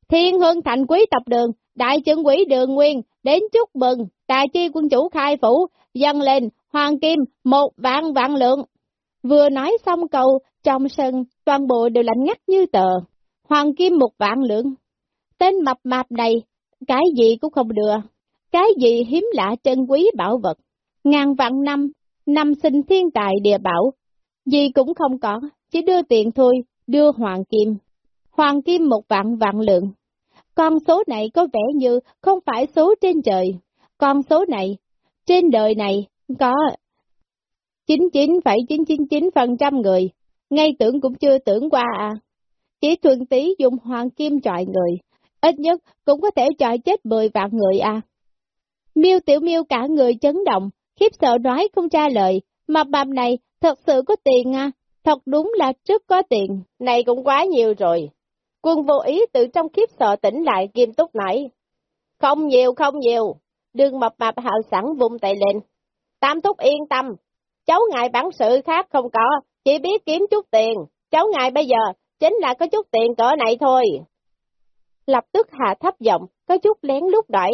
Thiên hương thành quý tập đường, đại trưởng quỷ đường nguyên, đến chúc mừng, tài chi quân chủ khai phủ, dâng lên, hoàng kim, một vạn vạn lượng. Vừa nói xong câu, trong sân, toàn bộ đều lạnh ngắt như tờ. Hoàng kim một vạn lượng. Tên mập mạp này, cái gì cũng không đưa. Cái gì hiếm lạ chân quý bảo vật. Ngàn vạn năm, năm sinh thiên tài địa bảo. Gì cũng không có, chỉ đưa tiền thôi, đưa hoàng kim. Hoàng kim một vạn vạn lượng. Con số này có vẻ như không phải số trên trời. Con số này, trên đời này, có 99,999% người, ngay tưởng cũng chưa tưởng qua à. Chỉ thuần tí dùng hoàng kim trọi người, ít nhất cũng có thể trọi chết 10 vạn người à. Miêu tiểu miêu cả người chấn động, khiếp sợ nói không tra lời, mập mạp này thật sự có tiền à, thật đúng là rất có tiền, này cũng quá nhiều rồi. Quân vô ý từ trong khiếp sợ tỉnh lại nghiêm túc nãy. Không nhiều, không nhiều, đường mập mạp hào sẵn vùng tay lên. Tam thúc yên tâm, cháu ngài bản sự khác không có, chỉ biết kiếm chút tiền, cháu ngài bây giờ chính là có chút tiền cỡ này thôi. Lập tức hạ thấp giọng, có chút lén lút đẩy.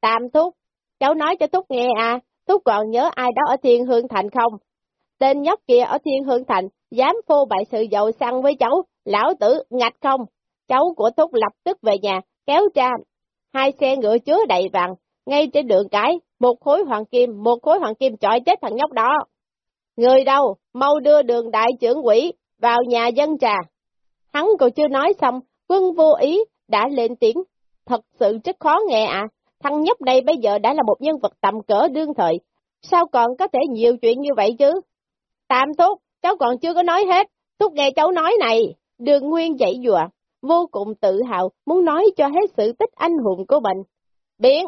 Tam thúc, cháu nói cho thúc nghe à, thúc còn nhớ ai đó ở Thiên Hương Thành không? Tên nhóc kia ở Thiên Hương Thành, dám phô bại sự giàu sang với cháu, lão tử ngạch không? Cháu của thúc lập tức về nhà, kéo ra, hai xe ngựa chứa đầy vàng, ngay trên đường cái, một khối hoàng kim, một khối hoàng kim chọi chết thằng nhóc đó. Người đâu, mau đưa đường đại trưởng quỷ vào nhà dân trà. Hắn còn chưa nói xong, quân vô ý đã lên tiếng. Thật sự rất khó nghe à, thằng nhóc này bây giờ đã là một nhân vật tầm cỡ đương thời. Sao còn có thể nhiều chuyện như vậy chứ? Tạm thúc, cháu còn chưa có nói hết, thúc nghe cháu nói này. Đường Nguyên dậy dùa, vô cùng tự hào, muốn nói cho hết sự tích anh hùng của mình. Biến!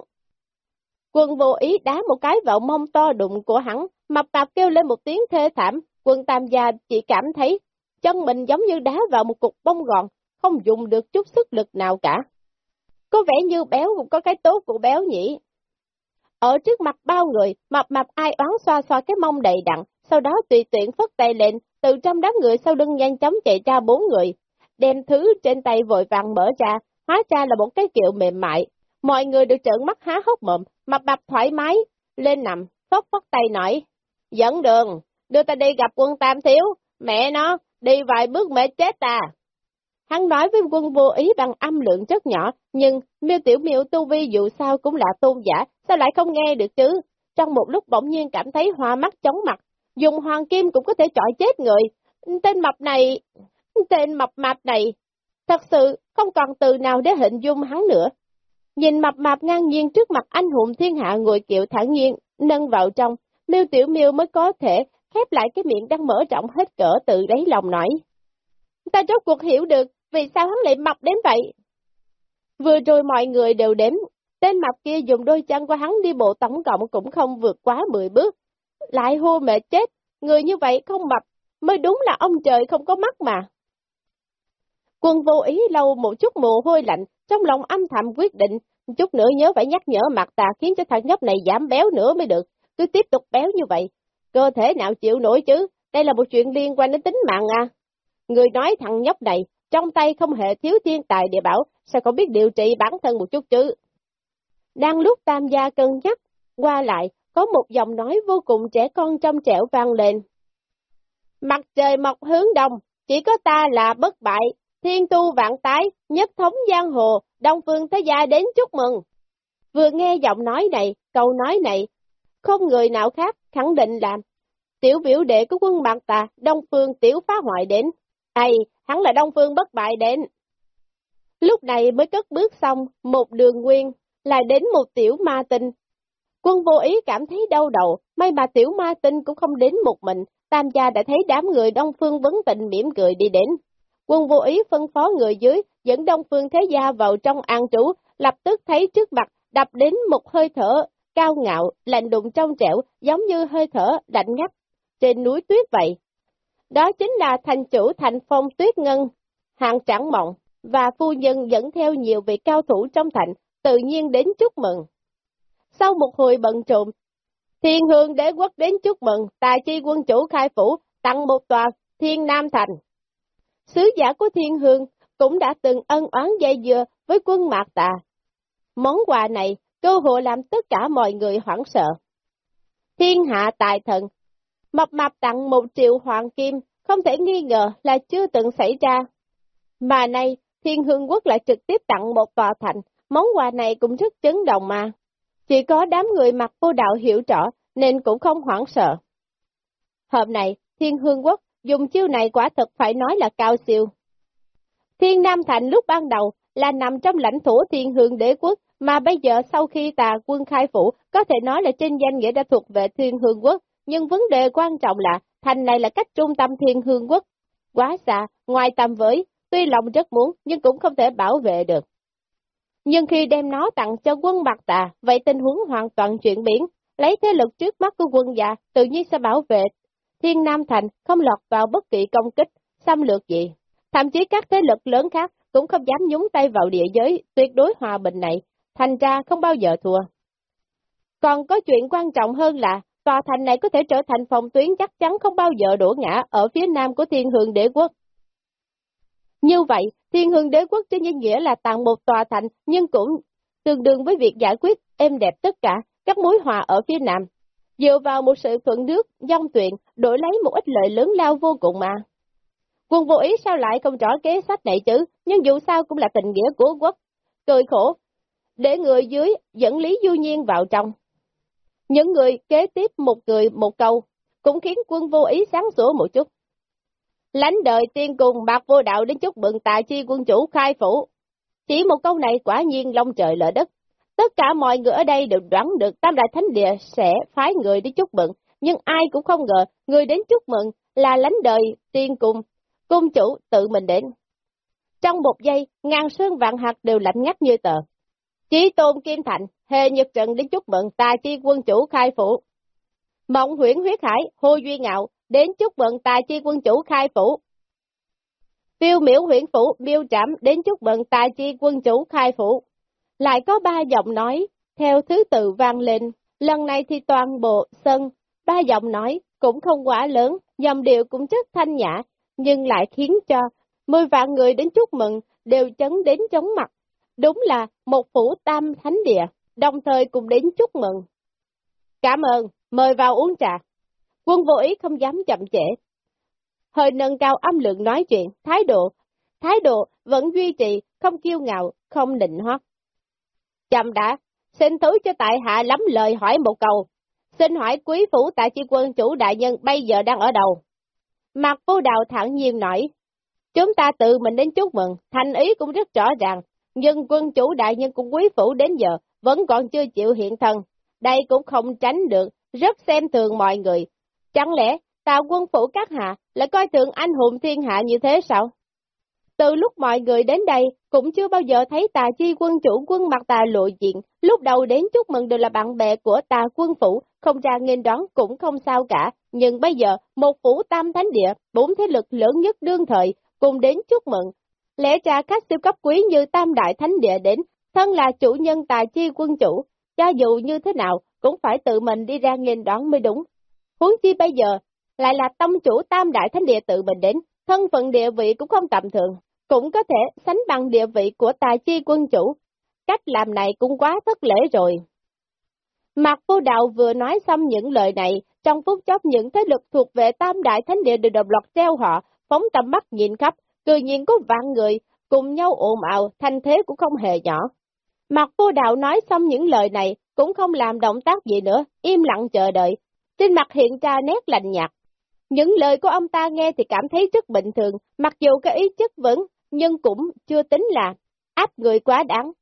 Quân vô ý đá một cái vào mông to đụng của hắn, mập tạp kêu lên một tiếng thê thảm, quân tam gia chỉ cảm thấy chân mình giống như đá vào một cục bông gòn, không dùng được chút sức lực nào cả. Có vẻ như béo cũng có cái tốt của béo nhỉ. Ở trước mặt bao người, mập mập ai oán xoa xoa cái mông đầy đặn, sau đó tùy tiện phất tay lên, từ trong đám người sau lưng nhanh chóng chạy ra bốn người, đem thứ trên tay vội vàng mở ra, hóa ra là một cái kiệu mềm mại. Mọi người đều trợn mắt há hốc mộm, mập mập thoải mái, lên nằm, phất phất tay nói, dẫn đường, đưa ta đi gặp quân Tam Thiếu, mẹ nó, đi vài bước mẹ chết ta. Hắn nói với quân vô ý bằng âm lượng rất nhỏ, nhưng miêu tiểu miêu tu vi dù sao cũng là tôn giả, sao lại không nghe được chứ? Trong một lúc bỗng nhiên cảm thấy hoa mắt chóng mặt, dùng hoàng kim cũng có thể chọi chết người. Tên mập này, tên mập mạp này, thật sự không còn từ nào để hình dung hắn nữa. Nhìn mập mạp ngang nhiên trước mặt anh hùng thiên hạ ngồi kiệu thẳng nhiên, nâng vào trong, miêu tiểu miêu mới có thể khép lại cái miệng đang mở rộng hết cỡ tự đáy lòng nói. Ta rốt cuộc hiểu được vì sao hắn lại mập đến vậy. Vừa rồi mọi người đều đếm, tên mập kia dùng đôi chân của hắn đi bộ tổng cộng cũng không vượt quá 10 bước. Lại hô mẹ chết, người như vậy không mập, mới đúng là ông trời không có mắt mà. Quân vô ý lâu một chút mồ hôi lạnh, trong lòng âm thầm quyết định, chút nữa nhớ phải nhắc nhở mặt tà khiến cho thằng nhóc này giảm béo nữa mới được, cứ tiếp tục béo như vậy. Cơ thể nào chịu nổi chứ, đây là một chuyện liên quan đến tính mạng à. Người nói thằng nhóc này, trong tay không hề thiếu thiên tài địa bảo, sao không biết điều trị bản thân một chút chứ. Đang lúc tam gia cân nhắc, qua lại, có một giọng nói vô cùng trẻ con trong trẻo vang lên. Mặt trời mọc hướng đông, chỉ có ta là bất bại, thiên tu vạn tái, nhất thống giang hồ, đông phương thế gia đến chúc mừng. Vừa nghe giọng nói này, câu nói này, không người nào khác khẳng định là tiểu biểu đệ của quân bạc ta đông phương tiểu phá hoại đến. Ây, hắn là đông phương bất bại đến. Lúc này mới cất bước xong, một đường nguyên, lại đến một tiểu ma tinh. Quân vô ý cảm thấy đau đầu, may mà tiểu ma tinh cũng không đến một mình, Tam gia đã thấy đám người Đông Phương vấn tình mỉm cười đi đến. Quân vô ý phân phó người dưới, dẫn Đông Phương Thế Gia vào trong an trú, lập tức thấy trước mặt đập đến một hơi thở cao ngạo, lạnh đụng trong trẻo, giống như hơi thở lạnh ngắt trên núi tuyết vậy. Đó chính là thành chủ thành phong tuyết ngân, hạng trảng mộng, và phu nhân dẫn theo nhiều vị cao thủ trong thành, tự nhiên đến chúc mừng. Sau một hồi bận trộn, thiên hương đế quốc đến chúc mừng, tài chi quân chủ khai phủ, tặng một tòa thiên nam thành. Sứ giả của thiên hương cũng đã từng ân oán dây dưa với quân mạc tà. Món quà này cơ hội làm tất cả mọi người hoảng sợ. Thiên hạ tài thần, mập mạp tặng một triệu hoàng kim, không thể nghi ngờ là chưa từng xảy ra. Mà nay, Thiên Hương Quốc lại trực tiếp tặng một tòa thành, món quà này cũng rất chấn động mà. Chỉ có đám người mặc vô đạo hiểu rõ, nên cũng không hoảng sợ. Hôm nay, Thiên Hương Quốc dùng chiêu này quả thật phải nói là cao siêu. Thiên Nam Thành lúc ban đầu là nằm trong lãnh thổ Thiên Hương Đế Quốc, mà bây giờ sau khi tà quân khai phủ, có thể nói là trên danh nghĩa đã thuộc về Thiên Hương Quốc, nhưng vấn đề quan trọng là thành này là cách trung tâm Thiên Hương Quốc. Quá xa, ngoài tầm với, tuy lòng rất muốn nhưng cũng không thể bảo vệ được. Nhưng khi đem nó tặng cho quân bạc tà, vậy tình huống hoàn toàn chuyển biến, lấy thế lực trước mắt của quân già tự nhiên sẽ bảo vệ Thiên Nam Thành không lọt vào bất kỳ công kích, xâm lược gì. Thậm chí các thế lực lớn khác cũng không dám nhúng tay vào địa giới tuyệt đối hòa bình này, thành ra không bao giờ thua. Còn có chuyện quan trọng hơn là, tòa thành này có thể trở thành phòng tuyến chắc chắn không bao giờ đổ ngã ở phía nam của thiên hương đế quốc. Như vậy, thiên hương đế quốc trên danh nghĩa là tặng một tòa thành, nhưng cũng tương đương với việc giải quyết êm đẹp tất cả các mối hòa ở phía nam. Dựa vào một sự thuận nước, dòng tuyện, đổi lấy một ít lợi lớn lao vô cùng mà. Quân vô ý sao lại không rõ kế sách này chứ, nhưng dù sao cũng là tình nghĩa của quốc. Cười khổ, để người dưới dẫn Lý Du Nhiên vào trong. Những người kế tiếp một người một câu, cũng khiến quân vô ý sáng sủa một chút. Lánh đời tiên cùng bạc vô đạo đến chúc mừng tài chi quân chủ khai phủ. Chỉ một câu này quả nhiên long trời lỡ đất. Tất cả mọi người ở đây đều đoán được Tam Đại Thánh Địa sẽ phái người đi chúc mừng, nhưng ai cũng không ngờ người đến chúc mừng là lánh đời tiên cùng cung chủ tự mình đến. Trong một giây, ngàn sơn vạn hạt đều lạnh ngắt như tờ. Chí tôn Kim Thành, hề nhật trận đến chúc mừng tài chi quân chủ khai phủ. Mộng huyển huyết hải, hô duy ngạo, đến chúc mừng tài chi quân chủ khai phủ. Tiêu miễu huyện phủ, miêu trảm đến chúc mừng tài chi quân chủ khai phủ. Lại có ba giọng nói, theo thứ tự vang lên, lần này thì toàn bộ sân, ba giọng nói cũng không quá lớn, dòng điệu cũng rất thanh nhã, nhưng lại khiến cho mười vạn người đến chúc mừng đều chấn đến chóng mặt. Đúng là một phủ tam thánh địa, đồng thời cùng đến chúc mừng. Cảm ơn, mời vào uống trà. Quân vô ý không dám chậm trễ. Hơi nâng cao âm lượng nói chuyện, thái độ, thái độ vẫn duy trì, không kiêu ngạo, không định hót. Chậm đã, xin thứ cho tại hạ lắm lời hỏi một câu. Xin hỏi quý phủ tại chi quân chủ đại nhân bây giờ đang ở đâu? Mặt vô đào thẳng nhiên nói, chúng ta tự mình đến chúc mừng, thành ý cũng rất rõ ràng, nhưng quân chủ đại nhân cũng quý phủ đến giờ vẫn còn chưa chịu hiện thân. Đây cũng không tránh được, rất xem thường mọi người. Chẳng lẽ tào quân phủ các hạ lại coi thường anh hùng thiên hạ như thế sao? Từ lúc mọi người đến đây, cũng chưa bao giờ thấy tà chi quân chủ quân mặt tà lộ diện, lúc đầu đến chúc mừng đều là bạn bè của tà quân phủ, không ra nghênh đón cũng không sao cả, nhưng bây giờ, một phủ tam thánh địa, bốn thế lực lớn nhất đương thời, cùng đến chúc mừng. Lẽ ra các siêu cấp quý như tam đại thánh địa đến, thân là chủ nhân tài chi quân chủ, cho dù như thế nào, cũng phải tự mình đi ra nghênh đón mới đúng. Huống chi bây giờ, lại là tông chủ tam đại thánh địa tự mình đến, thân phận địa vị cũng không tầm thường, cũng có thể sánh bằng địa vị của tài chi quân chủ. Cách làm này cũng quá thất lễ rồi. Mạc Vô Đạo vừa nói xong những lời này, trong phút chốc những thế lực thuộc về tam đại thánh địa đều đồng loạt treo họ, phóng tầm mắt nhìn khắp, cười nhiên có vạn người, cùng nhau ồn ào, thanh thế cũng không hề nhỏ. Mạc Vô Đạo nói xong những lời này, cũng không làm động tác gì nữa, im lặng chờ đợi. Trên mặt hiện ra nét lạnh nhạt. Những lời của ông ta nghe thì cảm thấy rất bình thường, mặc dù cái ý chất vấn, nhưng cũng chưa tính là áp người quá đáng.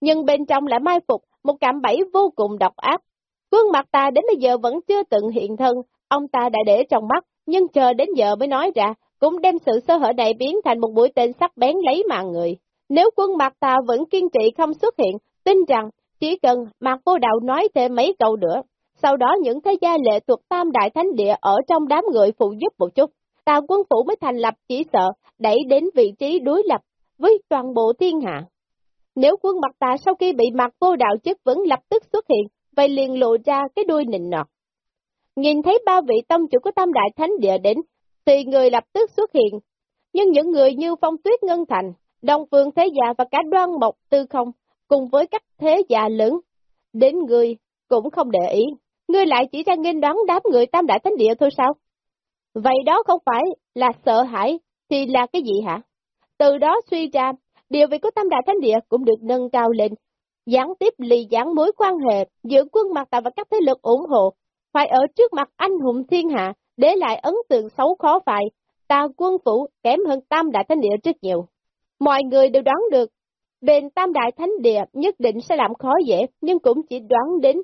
Nhưng bên trong lại mai phục một cảm bẫy vô cùng độc ác. Quân mặt ta đến bây giờ vẫn chưa từng hiện thân, ông ta đã để trong mắt, nhưng chờ đến giờ mới nói ra, cũng đem sự sơ hở này biến thành một mũi tên sắc bén lấy mạng người. Nếu quân mặt tà vẫn kiên trì không xuất hiện, tin rằng chỉ cần mặt vô đạo nói thêm mấy câu nữa, sau đó những thế gia lệ thuộc tam đại thánh địa ở trong đám người phụ giúp một chút, tà quân phủ mới thành lập chỉ sợ, đẩy đến vị trí đối lập với toàn bộ thiên hạ. Nếu quân mặt tà sau khi bị mặt vô đạo chức vẫn lập tức xuất hiện, vậy liền lộ ra cái đuôi nịnh nọt. Nhìn thấy ba vị tông chủ của tam đại thánh địa đến, thì người lập tức xuất hiện. Nhưng những người như Phong Tuyết Ngân Thành, Đông Phương Thế già và cả đoan mộc tư không, cùng với các thế già lớn, đến người cũng không để ý. Ngươi lại chỉ ra nghênh đoán đám người tam đại thánh địa thôi sao? Vậy đó không phải là sợ hãi, thì là cái gì hả? Từ đó suy ra, địa vị của tam đại thánh địa cũng được nâng cao lên, gián tiếp lì gián mối quan hệ giữa quân mặt tạ và các thế lực ủng hộ, phải ở trước mặt anh hùng thiên hạ, để lại ấn tượng xấu khó phải, ta quân phủ kém hơn tam đại thánh địa rất nhiều. Mọi người đều đoán được, bên tam đại thánh địa nhất định sẽ làm khó dễ, nhưng cũng chỉ đoán đến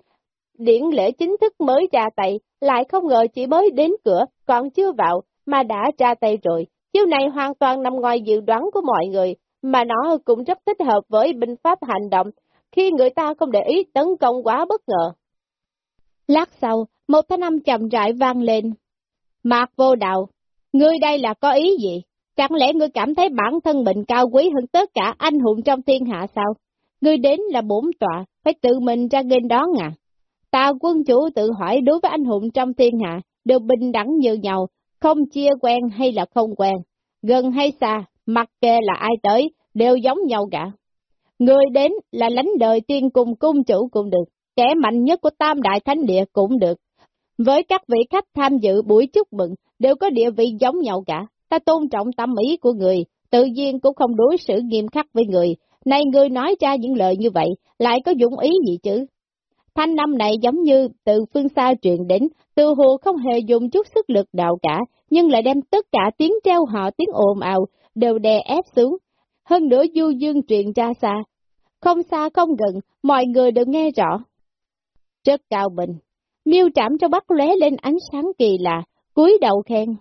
điển lễ chính thức mới ra tay, lại không ngờ chỉ mới đến cửa, còn chưa vào, mà đã ra tay rồi. Chiêu này hoàn toàn nằm ngoài dự đoán của mọi người, mà nó cũng rất thích hợp với binh pháp hành động, khi người ta không để ý tấn công quá bất ngờ. Lát sau, một thanh âm chậm rãi vang lên. Mạc vô đạo, ngươi đây là có ý gì? Chẳng lẽ ngươi cảm thấy bản thân mình cao quý hơn tất cả anh hùng trong thiên hạ sao? Ngươi đến là bổn tọa, phải tự mình ra nghênh đón à? Ta quân chủ tự hỏi đối với anh hùng trong thiên hạ, đều bình đẳng như nhau, không chia quen hay là không quen, gần hay xa, mặc kệ là ai tới, đều giống nhau cả. Người đến là lãnh đời tiên cùng cung chủ cũng được, kẻ mạnh nhất của tam đại thánh địa cũng được. Với các vị khách tham dự buổi chúc mừng, đều có địa vị giống nhau cả. Ta tôn trọng tâm ý của người, tự nhiên cũng không đối xử nghiêm khắc với người. Này người nói ra những lời như vậy, lại có dụng ý gì chứ? Thanh năm này giống như từ phương xa truyền đến, từ hồ không hề dùng chút sức lực đạo cả, nhưng lại đem tất cả tiếng treo họ tiếng ồn ào, đều đè ép xuống. Hơn nữa du dương truyền ra xa, không xa không gần, mọi người đều nghe rõ. Rất cao bình, miêu trảm cho bắt lóe lên ánh sáng kỳ lạ, cúi đầu khen.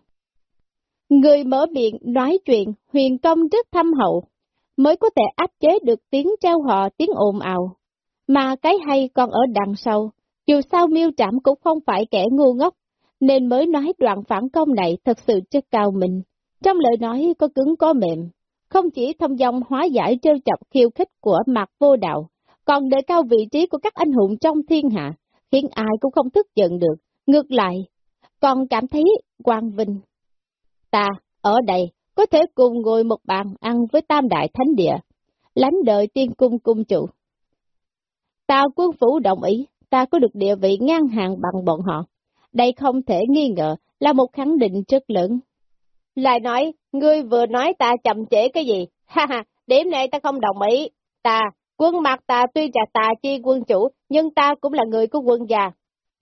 Người mở miệng nói chuyện, huyền công rất thâm hậu, mới có thể áp chế được tiếng treo họ tiếng ồn ào. Mà cái hay còn ở đằng sau, dù sao miêu trảm cũng không phải kẻ ngu ngốc, nên mới nói đoạn phản công này thật sự chất cao mình. Trong lời nói có cứng có mềm, không chỉ thông dòng hóa giải trêu chọc khiêu khích của mặt vô đạo, còn để cao vị trí của các anh hùng trong thiên hạ, khiến ai cũng không thức giận được. Ngược lại, còn cảm thấy quang vinh. Ta, ở đây, có thể cùng ngồi một bàn ăn với tam đại thánh địa, lánh đời tiên cung cung chủ. Ta quân phủ đồng ý, ta có được địa vị ngang hàng bằng bọn họ. Đây không thể nghi ngờ là một khẳng định rất lớn. Lại nói, ngươi vừa nói ta chậm trễ cái gì? Ha ha, điểm này ta không đồng ý. Ta, quân mặt ta tuy là tà chi quân chủ, nhưng ta cũng là người của quân già.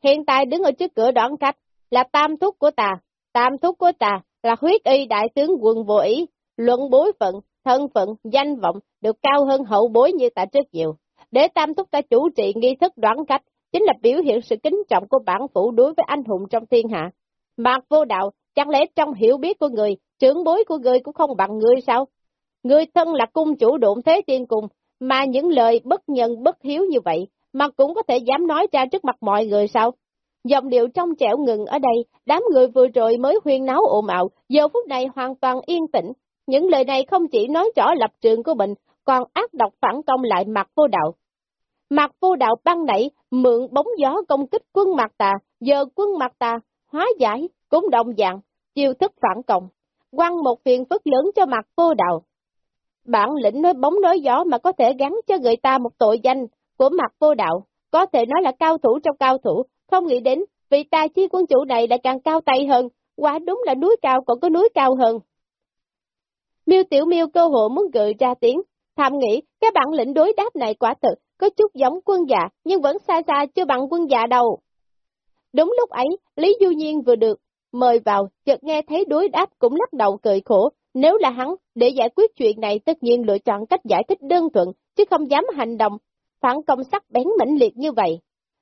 Hiện tại đứng ở trước cửa đoạn cách là tam thúc của ta. Tam thúc của ta là huyết y đại tướng quân vô ý, luận bối phận, thân phận, danh vọng được cao hơn hậu bối như ta trước nhiều. Để tam thúc ta chủ trị nghi thức đoán cách, chính là biểu hiện sự kính trọng của bản phủ đối với anh hùng trong thiên hạ. Mạc vô đạo, chẳng lẽ trong hiểu biết của người, trưởng bối của người cũng không bằng người sao? Người thân là cung chủ độn thế tiên cùng, mà những lời bất nhân bất hiếu như vậy, mà cũng có thể dám nói ra trước mặt mọi người sao? Dòng điệu trong trẻo ngừng ở đây, đám người vừa rồi mới huyên náo ồn ào, giờ phút này hoàn toàn yên tĩnh. Những lời này không chỉ nói rõ lập trường của mình, còn ác độc phản công lại mặt vô đạo. Mặt vô đạo băng nảy, mượn bóng gió công kích quân mặt tà, giờ quân mặt tà, hóa giải, cũng đồng dạng, chiêu thức phản công, quăng một phiền phức lớn cho mặt vô đạo. Bản lĩnh nói bóng nói gió mà có thể gắn cho người ta một tội danh của mặt vô đạo, có thể nói là cao thủ trong cao thủ, không nghĩ đến vì tài chi quân chủ này lại càng cao tay hơn, quả đúng là núi cao còn có núi cao hơn. Miêu Tiểu Miêu cơ hội muốn gợi ra tiếng, thầm nghĩ cái bản lĩnh đối đáp này quả thực có chút giống quân dạ, nhưng vẫn xa xa chưa bằng quân dạ đâu. Đúng lúc ấy, Lý Du Nhiên vừa được mời vào, chợt nghe thấy đối đáp cũng lắc đầu cười khổ. Nếu là hắn, để giải quyết chuyện này tất nhiên lựa chọn cách giải thích đơn thuận, chứ không dám hành động, phản công sắc bén mãnh liệt như vậy.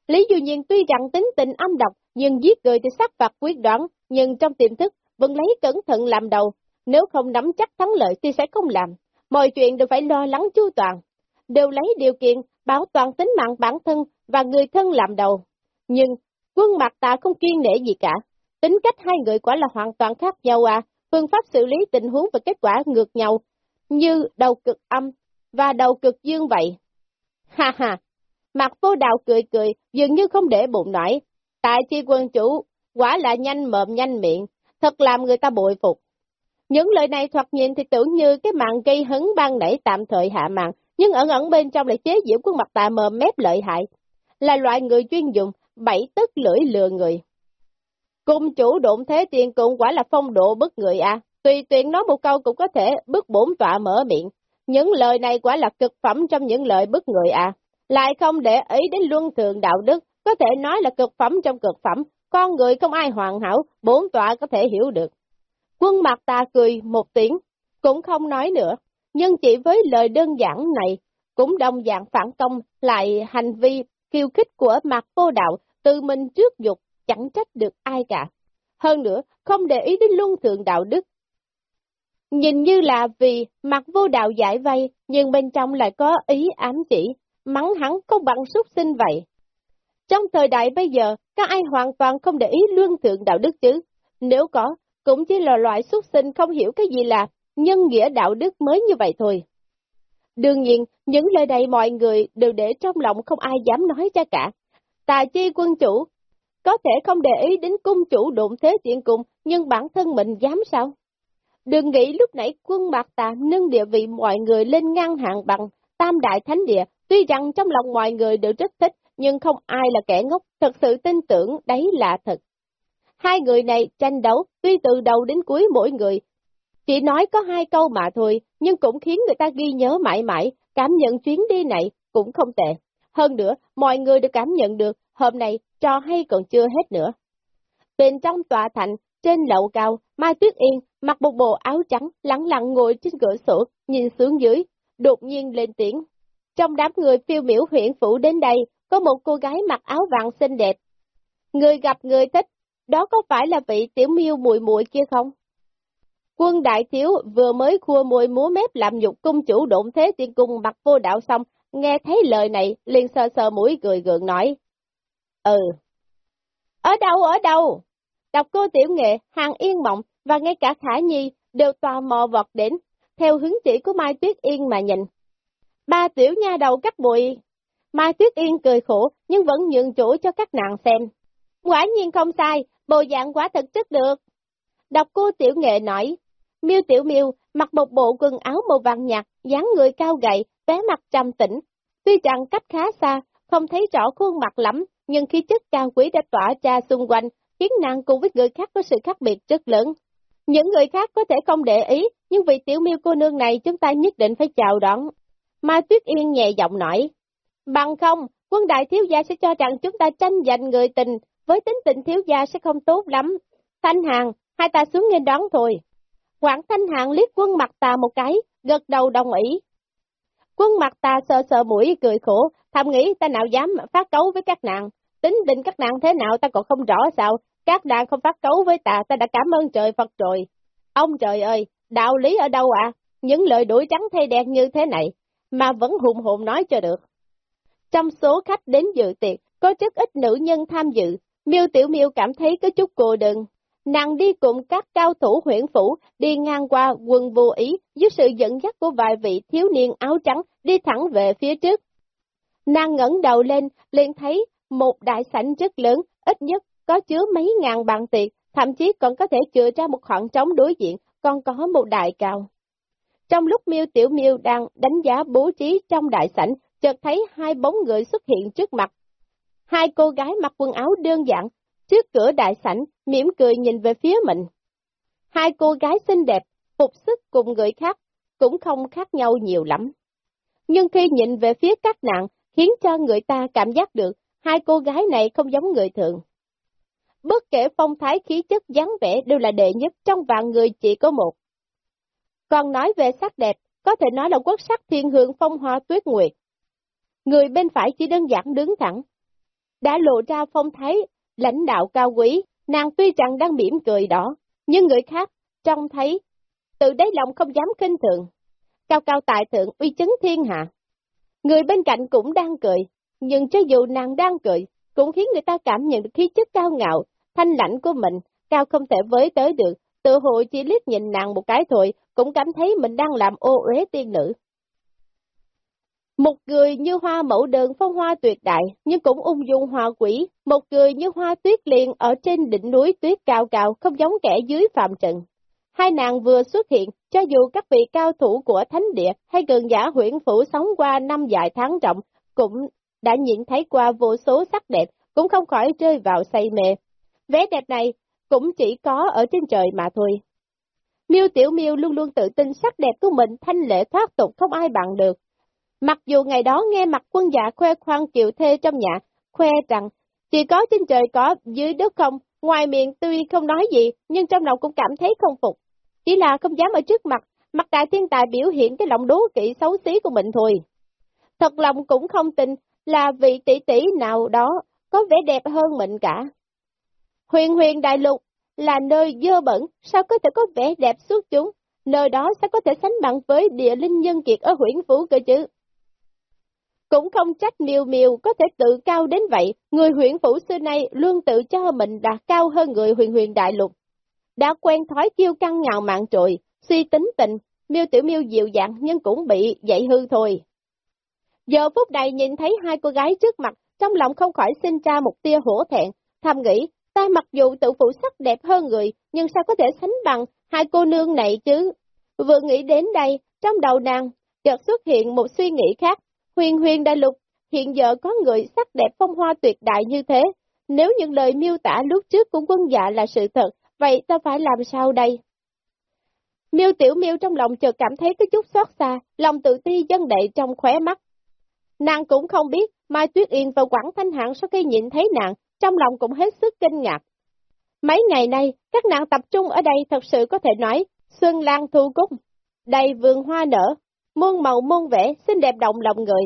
Lý Du Nhiên tuy rằng tính tình âm độc, nhưng giết người thì sắc phạt quyết đoán, nhưng trong tiềm thức vẫn lấy cẩn thận làm đầu, nếu không nắm chắc thắng lợi thì sẽ không làm. Mọi chuyện đều phải lo lắng chu toàn, đều lấy điều kiện bảo toàn tính mạng bản thân và người thân làm đầu. Nhưng quân mặt ta không kiên nể gì cả, tính cách hai người quả là hoàn toàn khác nhau à, phương pháp xử lý tình huống và kết quả ngược nhau, như đầu cực âm và đầu cực dương vậy. Ha ha, mặt vô đào cười cười, dường như không để bụng nổi. Tại chi quân chủ, quả là nhanh mộm nhanh miệng, thật làm người ta bội phục. Những lời này thoạt nhìn thì tưởng như cái mạng gây hứng ban nảy tạm thời hạ mạng, nhưng ẩn ẩn bên trong lại chế diễu quân mặt tà mờ mép lợi hại, là loại người chuyên dùng bảy tức lưỡi lừa người. Cung chủ đụng thế tiền cũng quả là phong độ bức người à, tùy tiện nói một câu cũng có thể bức bổn tọa mở miệng. Những lời này quả là cực phẩm trong những lời bức người à, lại không để ý đến luân thường đạo đức, có thể nói là cực phẩm trong cực phẩm, con người không ai hoàn hảo, bốn tọa có thể hiểu được. Quân mặt ta cười một tiếng, cũng không nói nữa, nhưng chỉ với lời đơn giản này, cũng đồng dạng phản công lại hành vi kiêu khích của mặt vô đạo, từ mình trước dục, chẳng trách được ai cả. Hơn nữa, không để ý đến luân thường đạo đức. Nhìn như là vì mặt vô đạo giải vây nhưng bên trong lại có ý ám chỉ, mắng hắn không bằng súc sinh vậy. Trong thời đại bây giờ, các ai hoàn toàn không để ý luân thượng đạo đức chứ? Nếu có, cũng chỉ là loại xuất sinh không hiểu cái gì là nhân nghĩa đạo đức mới như vậy thôi. Đương nhiên, những lời này mọi người đều để trong lòng không ai dám nói cho cả. Tà chi quân chủ, có thể không để ý đến cung chủ đụng thế tiện cùng, nhưng bản thân mình dám sao? Đừng nghĩ lúc nãy quân bạc tà nâng địa vị mọi người lên ngang hạng bằng tam đại thánh địa, tuy rằng trong lòng mọi người đều rất thích, nhưng không ai là kẻ ngốc, thật sự tin tưởng đấy là thật. Hai người này tranh đấu, tuy từ đầu đến cuối mỗi người, chỉ nói có hai câu mà thôi, nhưng cũng khiến người ta ghi nhớ mãi mãi, cảm nhận chuyến đi này cũng không tệ. Hơn nữa, mọi người đều cảm nhận được, hôm nay trò hay còn chưa hết nữa. Bên trong tòa thành, trên lậu cao, Mai Tuyết Yên mặc một bộ áo trắng, lặng lặng ngồi trên cửa sổ, nhìn xuống dưới, đột nhiên lên tiếng. Trong đám người phiêu miểu huyện phủ đến đây, có một cô gái mặc áo vàng xinh đẹp. Người gặp người thích, đó có phải là vị tiểu miêu mùi muội kia không? Quân đại thiếu vừa mới khua môi múa mép làm nhục cung chủ độn thế tiên cung mặt vô đạo xong, nghe thấy lời này, liền sờ sờ mũi cười gượng nói. Ừ. Ở đâu, ở đâu? Đọc cô tiểu nghệ, hàng yên mộng và ngay cả Khả Nhi đều tò mò vọt đến, theo hướng chỉ của Mai Tuyết Yên mà nhìn. Ba tiểu nha đầu cắt bụi. Mai Tuyết Yên cười khổ nhưng vẫn nhượng chỗ cho các nàng xem. Quả nhiên không sai, bộ dạng quả thật chất được. Đọc cô tiểu nghệ nói, miêu tiểu miêu mặc một bộ quần áo màu vàng nhạt, dáng người cao gầy, vẻ mặt trầm tĩnh. Tuy rằng cách khá xa, không thấy rõ khuôn mặt lắm, nhưng khí chất cao quý đã tỏa ra xung quanh, khiến nàng cùng với người khác có sự khác biệt rất lớn. Những người khác có thể không để ý, nhưng vì tiểu miêu cô nương này chúng ta nhất định phải chào đón. Mai Tuyết Yên nhẹ giọng nói, bằng không, quân đại thiếu gia sẽ cho rằng chúng ta tranh giành người tình, với tính tình thiếu gia sẽ không tốt lắm. Thanh Hàng, hai ta xuống nghênh đón thôi. Quảng Thanh Hàng liếc quân mặt ta một cái, gật đầu đồng ý. Quân mặt ta sờ sờ mũi cười khổ, thầm nghĩ ta nào dám phát cấu với các nàng. Tính định các nàng thế nào ta còn không rõ sao, các nàng không phát cấu với ta, ta đã cảm ơn trời Phật rồi. Ông trời ơi, đạo lý ở đâu ạ? À? Những lời đuổi trắng thay đen như thế này, mà vẫn hùng hồn nói cho được. Trong số khách đến dự tiệc, có rất ít nữ nhân tham dự, Miêu Tiểu Miêu cảm thấy có chút cô đơn. Nàng đi cùng các cao thủ huyện phủ, đi ngang qua quân vô ý, dưới sự dẫn dắt của vài vị thiếu niên áo trắng, đi thẳng về phía trước. Nàng ngẩng đầu lên, liền thấy một đại sảnh rất lớn, ít nhất có chứa mấy ngàn bàn tiệc, thậm chí còn có thể chừa ra một khoảng trống đối diện, còn có một đại cao. Trong lúc miêu tiểu miêu đang đánh giá bố trí trong đại sảnh, chợt thấy hai bóng người xuất hiện trước mặt. Hai cô gái mặc quần áo đơn giản, trước cửa đại sảnh, mỉm cười nhìn về phía mình. Hai cô gái xinh đẹp, phục sức cùng người khác, cũng không khác nhau nhiều lắm. Nhưng khi nhìn về phía các nạn, khiến cho người ta cảm giác được hai cô gái này không giống người thường. Bất kể phong thái khí chất dáng vẻ đều là đệ nhất trong vạn người chỉ có một. Còn nói về sắc đẹp, có thể nói là quốc sắc thiên hương phong hoa tuyết nguyệt. Người bên phải chỉ đơn giản đứng thẳng, đã lộ ra phong thái lãnh đạo cao quý, nàng tuy rằng đang mỉm cười đỏ nhưng người khác trông thấy, tự đáy lòng không dám kinh thường. Cao cao tại thượng uy chấn thiên hạ. Người bên cạnh cũng đang cười, nhưng cho dù nàng đang cười, cũng khiến người ta cảm nhận được khí chất cao ngạo, thanh lãnh của mình, cao không thể với tới được, tự hội chỉ liếc nhìn nàng một cái thôi, cũng cảm thấy mình đang làm ô uế tiên nữ. Một người như hoa mẫu đơn phong hoa tuyệt đại, nhưng cũng ung dung hoa quỷ, một người như hoa tuyết liền ở trên đỉnh núi tuyết cao cao, không giống kẻ dưới phạm trần. Hai nàng vừa xuất hiện, cho dù các vị cao thủ của thánh địa hay cường giả huyện phủ sống qua năm dài tháng trọng, cũng đã nhìn thấy qua vô số sắc đẹp, cũng không khỏi rơi vào say mê. Vẻ đẹp này cũng chỉ có ở trên trời mà thôi. Miêu Tiểu Miêu luôn luôn tự tin sắc đẹp của mình thanh lệ thoát tục không ai bằng được. Mặc dù ngày đó nghe mặt quân dạ khoe khoang kiệu thê trong nhà, khoe rằng chỉ có trên trời có, dưới đất không, ngoài miệng tuy không nói gì, nhưng trong lòng cũng cảm thấy không phục. Chỉ là không dám ở trước mặt, mặt đại thiên tài biểu hiện cái lòng đố kỵ xấu xí của mình thôi. Thật lòng cũng không tin là vị tỷ tỷ nào đó có vẻ đẹp hơn mình cả. Huyền huyền đại lục là nơi dơ bẩn, sao có thể có vẻ đẹp xuất chúng, nơi đó sao có thể sánh bằng với địa linh nhân kiệt ở huyện phủ cơ chứ. Cũng không trách miêu miêu có thể tự cao đến vậy, người huyện phủ xưa nay luôn tự cho mình đã cao hơn người huyền huyền đại lục. Đã quen thói kiêu căng ngạo mạn trội, suy tính tình, miêu tiểu miêu dịu dàng nhưng cũng bị dậy hư thôi. Giờ phút này nhìn thấy hai cô gái trước mặt, trong lòng không khỏi sinh ra một tia hổ thẹn, thầm nghĩ, ta mặc dù tự phụ sắc đẹp hơn người, nhưng sao có thể sánh bằng hai cô nương này chứ? Vừa nghĩ đến đây, trong đầu nàng, chợt xuất hiện một suy nghĩ khác, huyền huyền đại lục, hiện giờ có người sắc đẹp phong hoa tuyệt đại như thế, nếu những lời miêu tả lúc trước của quân dạ là sự thật, vậy ta phải làm sao đây? Miêu tiểu miêu trong lòng chợt cảm thấy có chút xót xa, lòng tự ti dân đệ trong khóe mắt. Nàng cũng không biết, Mai Tuyết Yên và Quảng Thanh Hạng sau khi nhìn thấy nàng, trong lòng cũng hết sức kinh ngạc. Mấy ngày nay, các nàng tập trung ở đây thật sự có thể nói, xuân lan thu cúc, đầy vườn hoa nở, muôn màu muôn vẻ, xinh đẹp động lòng người.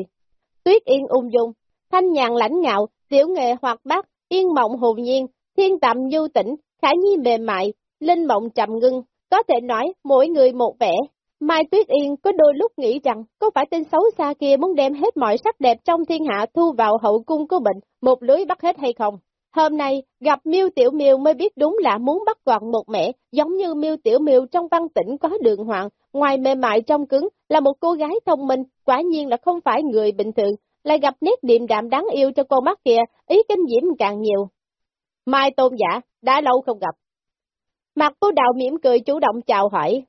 Tuyết Yên ung dung, thanh nhàn lãnh ngạo, tiểu nghệ hoạt bát, yên mộng hồn nhiên, thiên tạm nhu tĩnh, khả nhi mềm mại, linh mộng trầm ngưng, có thể nói mỗi người một vẻ. Mai Tuyết Yên có đôi lúc nghĩ rằng có phải tên xấu xa kia muốn đem hết mọi sắc đẹp trong thiên hạ thu vào hậu cung của mình, một lưới bắt hết hay không? Hôm nay, gặp miêu Tiểu Miêu mới biết đúng là muốn bắt gọn một mẹ, giống như miêu Tiểu Miêu trong văn tỉnh có đường hoàng, ngoài mềm mại trong cứng, là một cô gái thông minh, quả nhiên là không phải người bình thường, lại gặp nét điềm đạm đáng yêu cho cô mắt kia, ý kinh diễm càng nhiều. Mai tôn giả, đã lâu không gặp. Mặt cô đạo mỉm cười chủ động chào hỏi.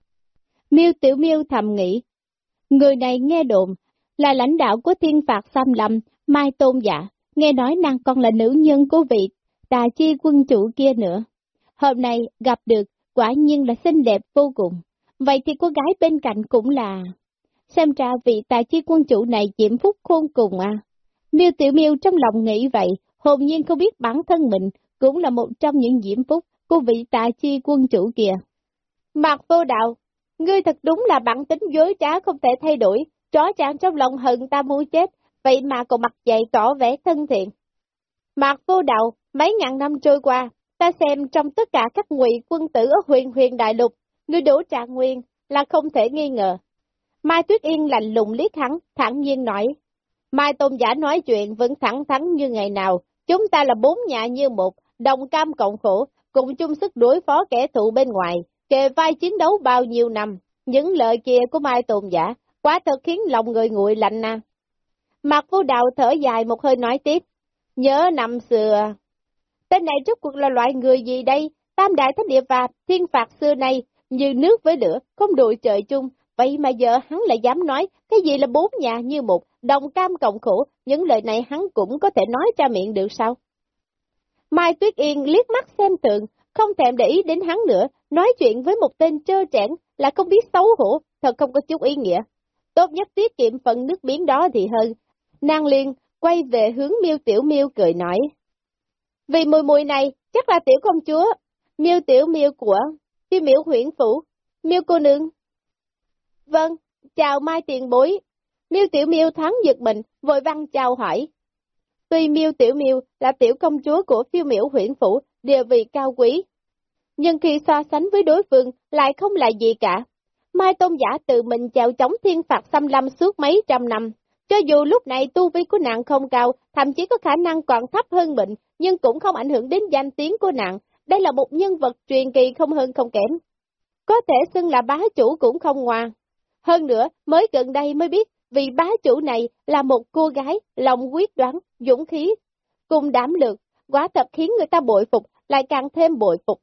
Miêu Tiểu Miêu thầm nghĩ, người này nghe đồn là lãnh đạo của thiên phạt xâm lâm, Mai tôn giả, nghe nói nàng còn là nữ nhân của vị tà chi quân chủ kia nữa. Hôm nay gặp được, quả nhiên là xinh đẹp vô cùng. Vậy thì cô gái bên cạnh cũng là... Xem ra vị tà chi quân chủ này diễm phúc khôn cùng à. Miêu Tiểu Miêu trong lòng nghĩ vậy, hồn nhiên không biết bản thân mình cũng là một trong những diễm phúc của vị tà chi quân chủ kìa. Mạc vô đạo, ngươi thật đúng là bản tính dối trá không thể thay đổi, chó chàng trong lòng hận ta muốn chết, vậy mà còn mặt dày tỏ vẻ thân thiện. Mạc vô đạo, mấy ngàn năm trôi qua, ta xem trong tất cả các ngụy quân tử ở huyền huyền đại lục, ngươi đủ trạng nguyên là không thể nghi ngờ. Mai Tuyết Yên lạnh lùng liếc hắn, thẳng nhiên nói. Mai Tôn Giả nói chuyện vẫn thẳng thắn như ngày nào, chúng ta là bốn nhà như một, đồng cam cộng khổ, cùng chung sức đối phó kẻ thù bên ngoài, kề vai chiến đấu bao nhiêu năm. Những lời kia của Mai Tôn Giả, quá thật khiến lòng người nguội lạnh à. na. Mặt vô đạo thở dài một hơi nói tiếp. Nhớ năm xưa, tên này rốt cuộc là loại người gì đây? Tam đại thánh địa và thiên phạt xưa này, như nước với lửa, không đội trời chung. Vậy mà giờ hắn lại dám nói, cái gì là bốn nhà như một, đồng cam cộng khổ, những lời này hắn cũng có thể nói ra miệng được sao? Mai Tuyết Yên liếc mắt xem tượng, không thèm để ý đến hắn nữa, nói chuyện với một tên trơ trẽn là không biết xấu hổ, thật không có chút ý nghĩa. Tốt nhất tiết kiệm phần nước biến đó thì hơn, Nàng liền quay về hướng miêu tiểu miêu cười nói. Vì mùi mùi này, chắc là tiểu công chúa, miêu tiểu miêu của phi miểu huyện phủ, miêu cô nương. Vâng, chào mai tiền bối. Miêu tiểu miêu thắng giật mình, vội văn chào hỏi. Tuy miêu tiểu miêu là tiểu công chúa của phiêu miểu huyện phủ, địa vị cao quý, nhưng khi so sánh với đối phương lại không là gì cả. Mai Tôn Giả tự mình chào chống thiên phạt xâm lâm suốt mấy trăm năm. Cho dù lúc này tu vi của nàng không cao, thậm chí có khả năng còn thấp hơn mình, nhưng cũng không ảnh hưởng đến danh tiếng của nàng. Đây là một nhân vật truyền kỳ không hơn không kém. Có thể xưng là bá chủ cũng không ngoan. Hơn nữa, mới gần đây mới biết, vì bá chủ này là một cô gái, lòng quyết đoán, dũng khí, cùng đảm lược, quả thật khiến người ta bội phục, lại càng thêm bội phục.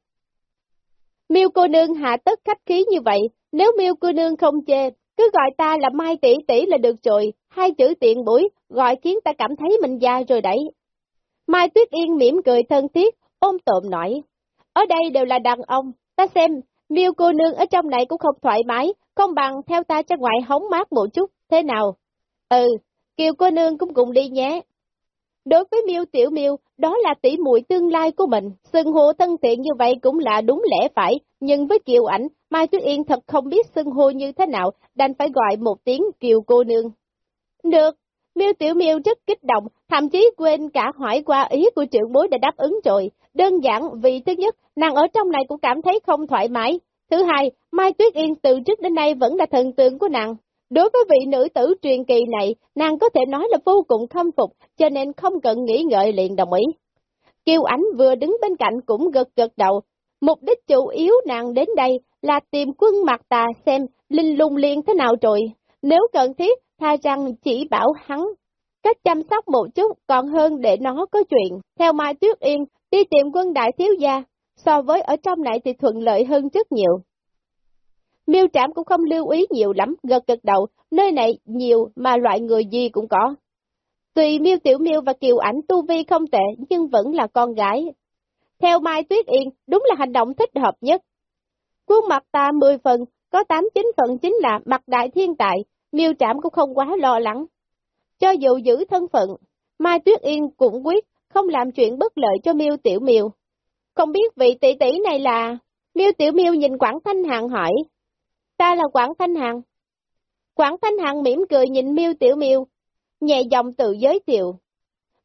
Miêu cô nương hạ tất khách khí như vậy, nếu miêu cô nương không chê, cứ gọi ta là Mai tỷ tỷ là được rồi, hai chữ tiện bối gọi khiến ta cảm thấy mình già rồi đấy. Mai Tuyết Yên mỉm cười thân thiết, ôm tộm nói, ở đây đều là đàn ông, ta xem, miêu cô nương ở trong này cũng không thoải mái, không bằng theo ta ra ngoài hóng mát một chút, thế nào? Ừ, Kiều cô nương cũng cùng đi nhé. Đối với miêu tiểu miêu, đó là tỷ muội tương lai của mình, xưng hô thân thiện như vậy cũng là đúng lẽ phải, nhưng với Kiều ảnh, Mai Tuyết Yên thật không biết xưng hô như thế nào, đành phải gọi một tiếng Kiều cô nương. Được, miêu tiểu miêu rất kích động, thậm chí quên cả hỏi qua ý của trưởng bối đã đáp ứng rồi. Đơn giản vì thứ nhất, nàng ở trong này cũng cảm thấy không thoải mái. Thứ hai, Mai Tuyết Yên từ trước đến nay vẫn là thần tượng của nàng, Đối với vị nữ tử truyền kỳ này, nàng có thể nói là vô cùng khâm phục, cho nên không cần nghĩ ngợi liền đồng ý. Kiều Ánh vừa đứng bên cạnh cũng gật gật đầu. Mục đích chủ yếu nàng đến đây là tìm quân mặt tà xem linh lung liên thế nào rồi. Nếu cần thiết, tha rằng chỉ bảo hắn cách chăm sóc một chút còn hơn để nó có chuyện. Theo Mai Tuyết Yên, đi tìm quân đại thiếu gia, so với ở trong này thì thuận lợi hơn rất nhiều. Miêu trạm cũng không lưu ý nhiều lắm, gật gật đầu, nơi này nhiều mà loại người gì cũng có. Tùy miêu tiểu miêu và kiều ảnh tu vi không tệ nhưng vẫn là con gái. Theo Mai Tuyết Yên, đúng là hành động thích hợp nhất. Quân mặt ta 10 phần, có 8-9 phần chính là mặt đại thiên tài, miêu trạm cũng không quá lo lắng. Cho dù giữ thân phận, Mai Tuyết Yên cũng quyết không làm chuyện bất lợi cho miêu tiểu miêu. Không biết vị tỷ tỷ này là... Miêu tiểu miêu nhìn Quảng Thanh Hạng hỏi, Ta là Quảng Thanh Hằng. Quảng Thanh Hằng mỉm cười nhìn miêu Tiểu miêu nhẹ giọng tự giới thiệu.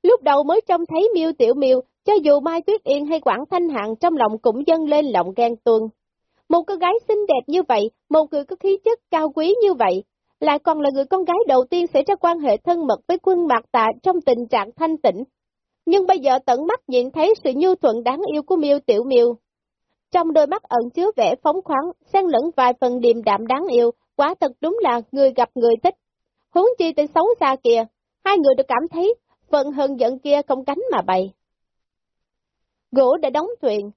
Lúc đầu mới trông thấy miêu Tiểu miêu cho dù Mai Tuyết Yên hay Quảng Thanh Hằng trong lòng cũng dâng lên lòng ghen tuông. Một cô gái xinh đẹp như vậy, một người có khí chất cao quý như vậy, lại còn là người con gái đầu tiên xảy ra quan hệ thân mật với quân mạc tạ trong tình trạng thanh tịnh. Nhưng bây giờ tận mắt nhìn thấy sự nhu thuận đáng yêu của miêu Tiểu miêu trong đôi mắt ẩn chứa vẻ phóng khoáng, xen lẫn vài phần điềm đạm đáng yêu, quả thật đúng là người gặp người thích. Huống chi tên xấu xa kìa, hai người được cảm thấy phần hận giận kia không cánh mà bay. Gỗ đã đóng thuyền,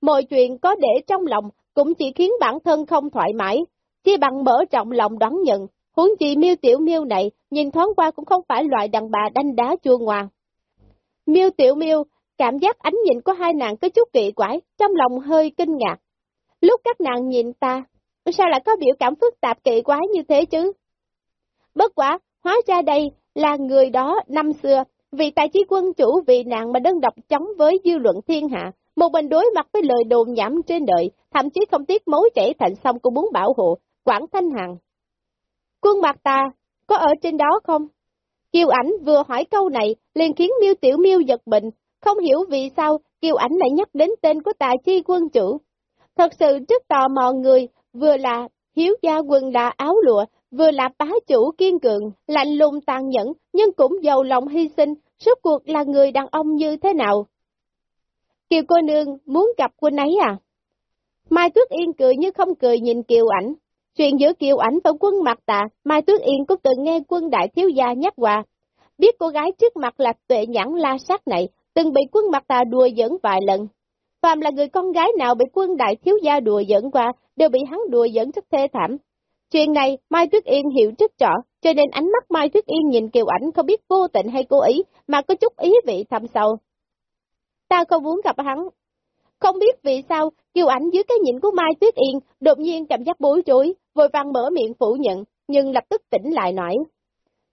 mọi chuyện có để trong lòng cũng chỉ khiến bản thân không thoải mái, chỉ bằng mở trọng lòng đón nhận, huống chi miêu tiểu miêu này nhìn thoáng qua cũng không phải loại đàn bà đanh đá chua ngoan. Miêu tiểu miêu Cảm giác ánh nhìn của hai nàng có chút kỳ quái, trong lòng hơi kinh ngạc. Lúc các nàng nhìn ta, sao lại có biểu cảm phức tạp kỳ quái như thế chứ? Bất quả, hóa ra đây là người đó năm xưa, vì tài chí quân chủ vì nàng mà đơn độc chống với dư luận thiên hạ, một mình đối mặt với lời đồn nhảm trên đời, thậm chí không tiếc máu chảy thành sông cũng muốn bảo hộ, Quảng Thanh Hằng. Quân mặt ta, có ở trên đó không? Kiều ảnh vừa hỏi câu này, liền khiến miêu tiểu miêu giật bệnh, không hiểu vì sao Kiều Ảnh lại nhắc đến tên của tài chi quân chủ. Thật sự rất tò mò người, vừa là hiếu gia quân là áo lụa, vừa là bá chủ kiên cường, lạnh lùng tàn nhẫn, nhưng cũng giàu lòng hy sinh, suốt cuộc là người đàn ông như thế nào. Kiều cô nương muốn gặp quân ấy à? Mai Tuyết Yên cười như không cười nhìn Kiều ảnh. Chuyện giữa Kiều ảnh và quân mặt tạ, Mai Tuyết Yên cũng từng nghe quân đại thiếu gia nhắc qua. Biết cô gái trước mặt là tuệ nhãn la sát này, từng bị quân mặt tà đùa dẫn vài lần. Phạm là người con gái nào bị quân đại thiếu gia đùa dẫn qua, đều bị hắn đùa dẫn rất thê thảm. Chuyện này, Mai Tuyết Yên hiểu rất rõ, cho nên ánh mắt Mai Tuyết Yên nhìn Kiều Ảnh không biết vô tình hay cố ý, mà có chút ý vị thầm sâu. Ta không muốn gặp hắn. Không biết vì sao, Kiều Ảnh dưới cái nhìn của Mai Tuyết Yên đột nhiên cảm giác bối rối, vội vàng mở miệng phủ nhận, nhưng lập tức tỉnh lại nói.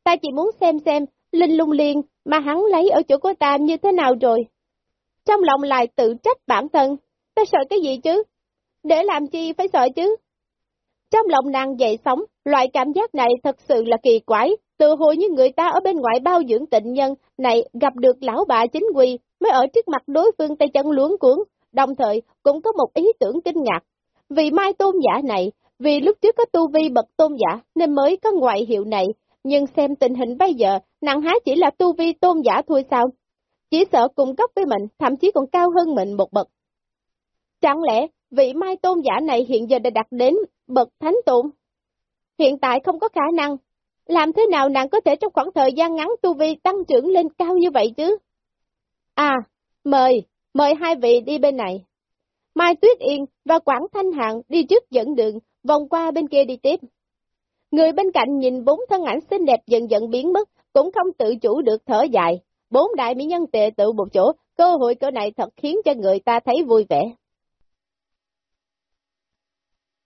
Ta chỉ muốn xem xem, Linh lung liền mà hắn lấy ở chỗ của ta như thế nào rồi? Trong lòng lại tự trách bản thân, ta sợ cái gì chứ? Để làm chi phải sợ chứ? Trong lòng nàng dậy sống, loại cảm giác này thật sự là kỳ quái, Từ hồi như người ta ở bên ngoài bao dưỡng tịnh nhân này gặp được lão bà chính quy, mới ở trước mặt đối phương tay chân luống cuốn, đồng thời cũng có một ý tưởng kinh ngạc. Vì mai tôn giả này, vì lúc trước có tu vi bậc tôn giả nên mới có ngoại hiệu này, nhưng xem tình hình bây giờ, nàng há chỉ là tu vi tôn giả thôi sao? Chỉ sợ cùng cấp với mình, thậm chí còn cao hơn mình một bậc. Chẳng lẽ vị mai tôn giả này hiện giờ đã đạt đến bậc thánh tôn? Hiện tại không có khả năng. Làm thế nào nàng có thể trong khoảng thời gian ngắn tu vi tăng trưởng lên cao như vậy chứ? À, mời, mời hai vị đi bên này. Mai Tuyết Yên và Quảng Thanh Hạng đi trước dẫn đường, vòng qua bên kia đi tiếp. Người bên cạnh nhìn bốn thân ảnh xinh đẹp dần dần biến mất, cũng không tự chủ được thở dài. Bốn đại mỹ nhân tệ tự một chỗ, cơ hội cỡ này thật khiến cho người ta thấy vui vẻ.